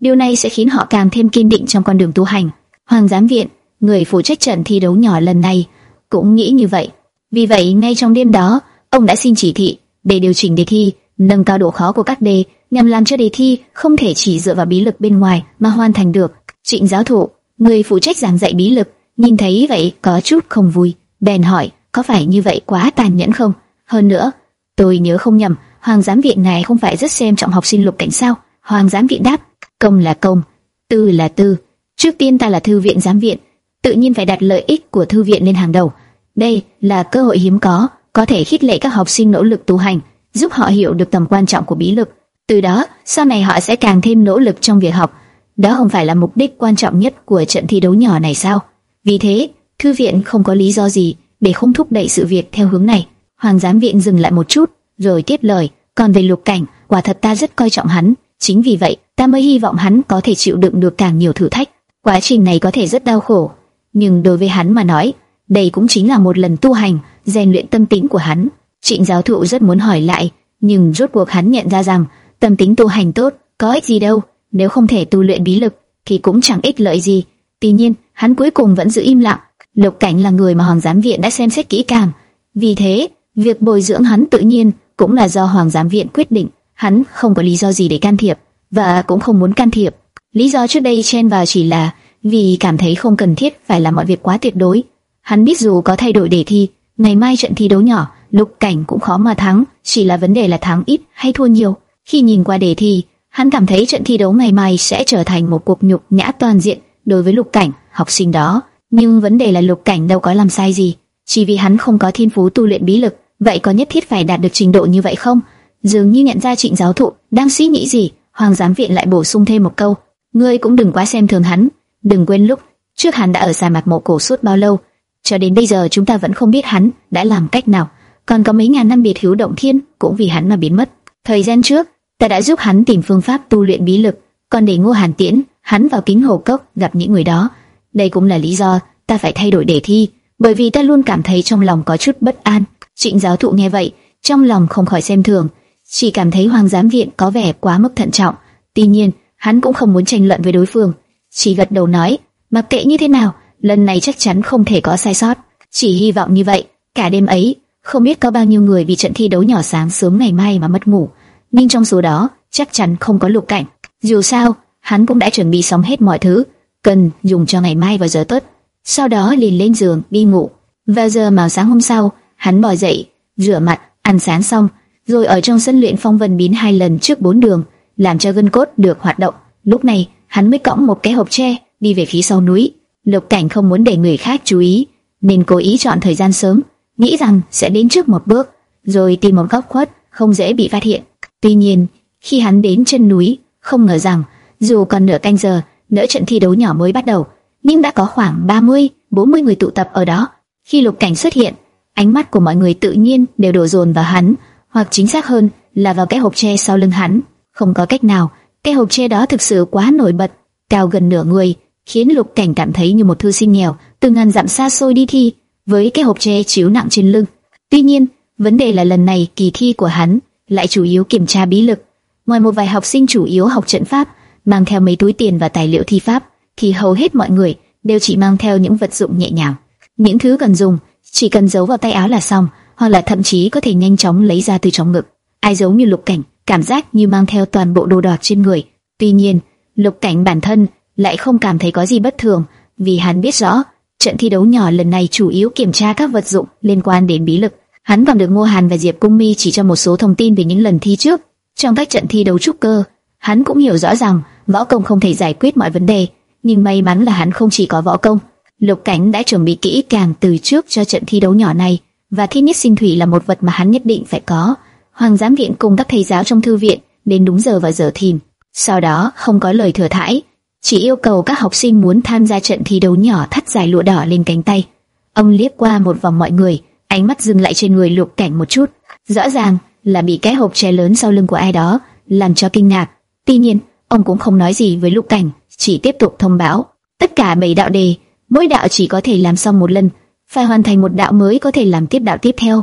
[SPEAKER 1] Điều này sẽ khiến họ càng thêm kiên định trong con đường tu hành. Hoàng giám viện, người phụ trách trận thi đấu nhỏ lần này, cũng nghĩ như vậy. Vì vậy, ngay trong đêm đó, ông đã xin chỉ thị để điều chỉnh đề thi, nâng cao độ khó của các đề, nhằm làm cho đề thi không thể chỉ dựa vào bí lực bên ngoài mà hoàn thành được. Trịnh giáo thụ, người phụ trách giảng dạy bí lực, nhìn thấy vậy có chút không vui, bèn hỏi, có phải như vậy quá tàn nhẫn không? Hơn nữa, tôi nhớ không nhầm, Hoàng giám viện này không phải rất xem trọng học sinh lục cảnh sao? Hoàng giám viện đáp, công là công, tư là tư. Trước tiên ta là thư viện giám viện, tự nhiên phải đặt lợi ích của thư viện lên hàng đầu. Đây là cơ hội hiếm có, có thể khích lệ các học sinh nỗ lực tu hành, giúp họ hiểu được tầm quan trọng của bí lực. Từ đó, sau này họ sẽ càng thêm nỗ lực trong việc học. Đó không phải là mục đích quan trọng nhất của trận thi đấu nhỏ này sao? Vì thế, thư viện không có lý do gì để không thúc đẩy sự việc theo hướng này. Hoàng giám viện dừng lại một chút, rồi tiếp lời, còn về lục cảnh, quả thật ta rất coi trọng hắn, chính vì vậy ta mới hy vọng hắn có thể chịu đựng được càng nhiều thử thách. Quá trình này có thể rất đau khổ, nhưng đối với hắn mà nói, đây cũng chính là một lần tu hành, rèn luyện tâm tính của hắn. Trịnh giáo thụ rất muốn hỏi lại, nhưng rốt cuộc hắn nhận ra rằng tâm tính tu hành tốt có ích gì đâu, nếu không thể tu luyện bí lực thì cũng chẳng ích lợi gì. Tuy nhiên, hắn cuối cùng vẫn giữ im lặng. Lục Cảnh là người mà Hoàng giám viện đã xem xét kỹ càng, vì thế việc bồi dưỡng hắn tự nhiên cũng là do Hoàng giám viện quyết định. Hắn không có lý do gì để can thiệp và cũng không muốn can thiệp. Lý do trước đây chen vào chỉ là vì cảm thấy không cần thiết phải làm mọi việc quá tuyệt đối. Hắn biết dù có thay đổi đề thi, ngày mai trận thi đấu nhỏ, Lục Cảnh cũng khó mà thắng, chỉ là vấn đề là thắng ít hay thua nhiều. Khi nhìn qua đề thi, hắn cảm thấy trận thi đấu ngày mai sẽ trở thành một cuộc nhục nhã toàn diện đối với Lục Cảnh, học sinh đó. Nhưng vấn đề là Lục Cảnh đâu có làm sai gì, chỉ vì hắn không có thiên phú tu luyện bí lực, vậy có nhất thiết phải đạt được trình độ như vậy không? Dường như nhận ra Trịnh giáo thụ đang suy nghĩ gì, Hoàng giám viện lại bổ sung thêm một câu: "Ngươi cũng đừng quá xem thường hắn, đừng quên lúc trước hắn đã ở sa mạc mộ cổ suốt bao lâu, cho đến bây giờ chúng ta vẫn không biết hắn đã làm cách nào. Còn có mấy ngàn năm biệt hữu động thiên cũng vì hắn mà biến mất. Thời gian trước, ta đã giúp hắn tìm phương pháp tu luyện bí lực, còn để Ngô Hàn Tiễn, hắn vào kính hồ cốc gặp những người đó. Đây cũng là lý do ta phải thay đổi đề thi, bởi vì ta luôn cảm thấy trong lòng có chút bất an. Trịnh giáo thụ nghe vậy, trong lòng không khỏi xem thường, chỉ cảm thấy Hoàng giám viện có vẻ quá mức thận trọng. Tuy nhiên, hắn cũng không muốn tranh luận với đối phương, chỉ gật đầu nói, mặc kệ như thế nào, lần này chắc chắn không thể có sai sót. Chỉ hy vọng như vậy. Cả đêm ấy, không biết có bao nhiêu người vì trận thi đấu nhỏ sáng sớm ngày mai mà mất ngủ, nhưng trong số đó chắc chắn không có Lục Cảnh. Dù sao, hắn cũng đã chuẩn bị xong hết mọi thứ cần dùng cho ngày mai vào giờ tốt. Sau đó liền lên giường đi ngủ. Vào giờ màu sáng hôm sau, hắn bò dậy, rửa mặt, ăn sáng xong, rồi ở trong sân luyện phong vân biến hai lần trước bốn đường, làm cho gân cốt được hoạt động. Lúc này, hắn mới cõng một cái hộp tre đi về phía sau núi. Lục Cảnh không muốn để người khác chú ý, nên cố ý chọn thời gian sớm, nghĩ rằng sẽ đến trước một bước, rồi tìm một góc khuất, không dễ bị phát hiện. Tuy nhiên, khi hắn đến chân núi, không ngờ rằng dù còn nửa canh giờ, nửa trận thi đấu nhỏ mới bắt đầu, nhưng đã có khoảng 30, 40 người tụ tập ở đó. Khi Lục Cảnh xuất hiện, ánh mắt của mọi người tự nhiên đều đổ dồn vào hắn, hoặc chính xác hơn là vào cái hộp tre sau lưng hắn. Không có cách nào, cái hộp tre đó thực sự quá nổi bật, cao gần nửa người, khiến Lục Cảnh cảm thấy như một thư sinh nghèo từ ngàn dặm xa xôi đi thi với cái hộp tre chiếu nặng trên lưng. Tuy nhiên, vấn đề là lần này kỳ thi của hắn lại chủ yếu kiểm tra bí lực. Ngoài một vài học sinh chủ yếu học trận pháp, mang theo mấy túi tiền và tài liệu thi pháp, thì hầu hết mọi người đều chỉ mang theo những vật dụng nhẹ nhàng. Những thứ cần dùng chỉ cần giấu vào tay áo là xong, hoặc là thậm chí có thể nhanh chóng lấy ra từ trong ngực. Ai giấu như Lục Cảnh, cảm giác như mang theo toàn bộ đồ đạc trên người. Tuy nhiên, Lục Cảnh bản thân lại không cảm thấy có gì bất thường, vì hắn biết rõ, trận thi đấu nhỏ lần này chủ yếu kiểm tra các vật dụng liên quan đến bí lực. Hắn còn được Ngô Hàn và Diệp Cung Mi chỉ cho một số thông tin về những lần thi trước. Trong các trận thi đấu trúc cơ, hắn cũng hiểu rõ rằng võ công không thể giải quyết mọi vấn đề, nhưng may mắn là hắn không chỉ có võ công. Lục Cảnh đã chuẩn bị kỹ càng từ trước cho trận thi đấu nhỏ này, và thi nhất sinh thủy là một vật mà hắn nhất định phải có. Hoàng giám viện cùng các thầy giáo trong thư viện đến đúng giờ và giờ thìn. Sau đó không có lời thừa thãi, chỉ yêu cầu các học sinh muốn tham gia trận thi đấu nhỏ thắt dài lụa đỏ lên cánh tay. Ông liếc qua một vòng mọi người, ánh mắt dừng lại trên người Lục Cảnh một chút, rõ ràng là bị cái hộp tre lớn sau lưng của ai đó làm cho kinh ngạc. Tuy nhiên, ông cũng không nói gì với Lục Cảnh, chỉ tiếp tục thông báo tất cả bảy đạo đề, mỗi đạo chỉ có thể làm xong một lần, phải hoàn thành một đạo mới có thể làm tiếp đạo tiếp theo.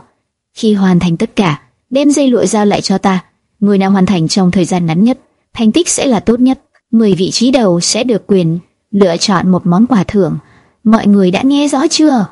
[SPEAKER 1] Khi hoàn thành tất cả, đem dây lụa giao lại cho ta. Người nào hoàn thành trong thời gian ngắn nhất, thành tích sẽ là tốt nhất. 10 vị trí đầu sẽ được quyền lựa chọn một món quà thưởng. Mọi người đã nghe rõ chưa?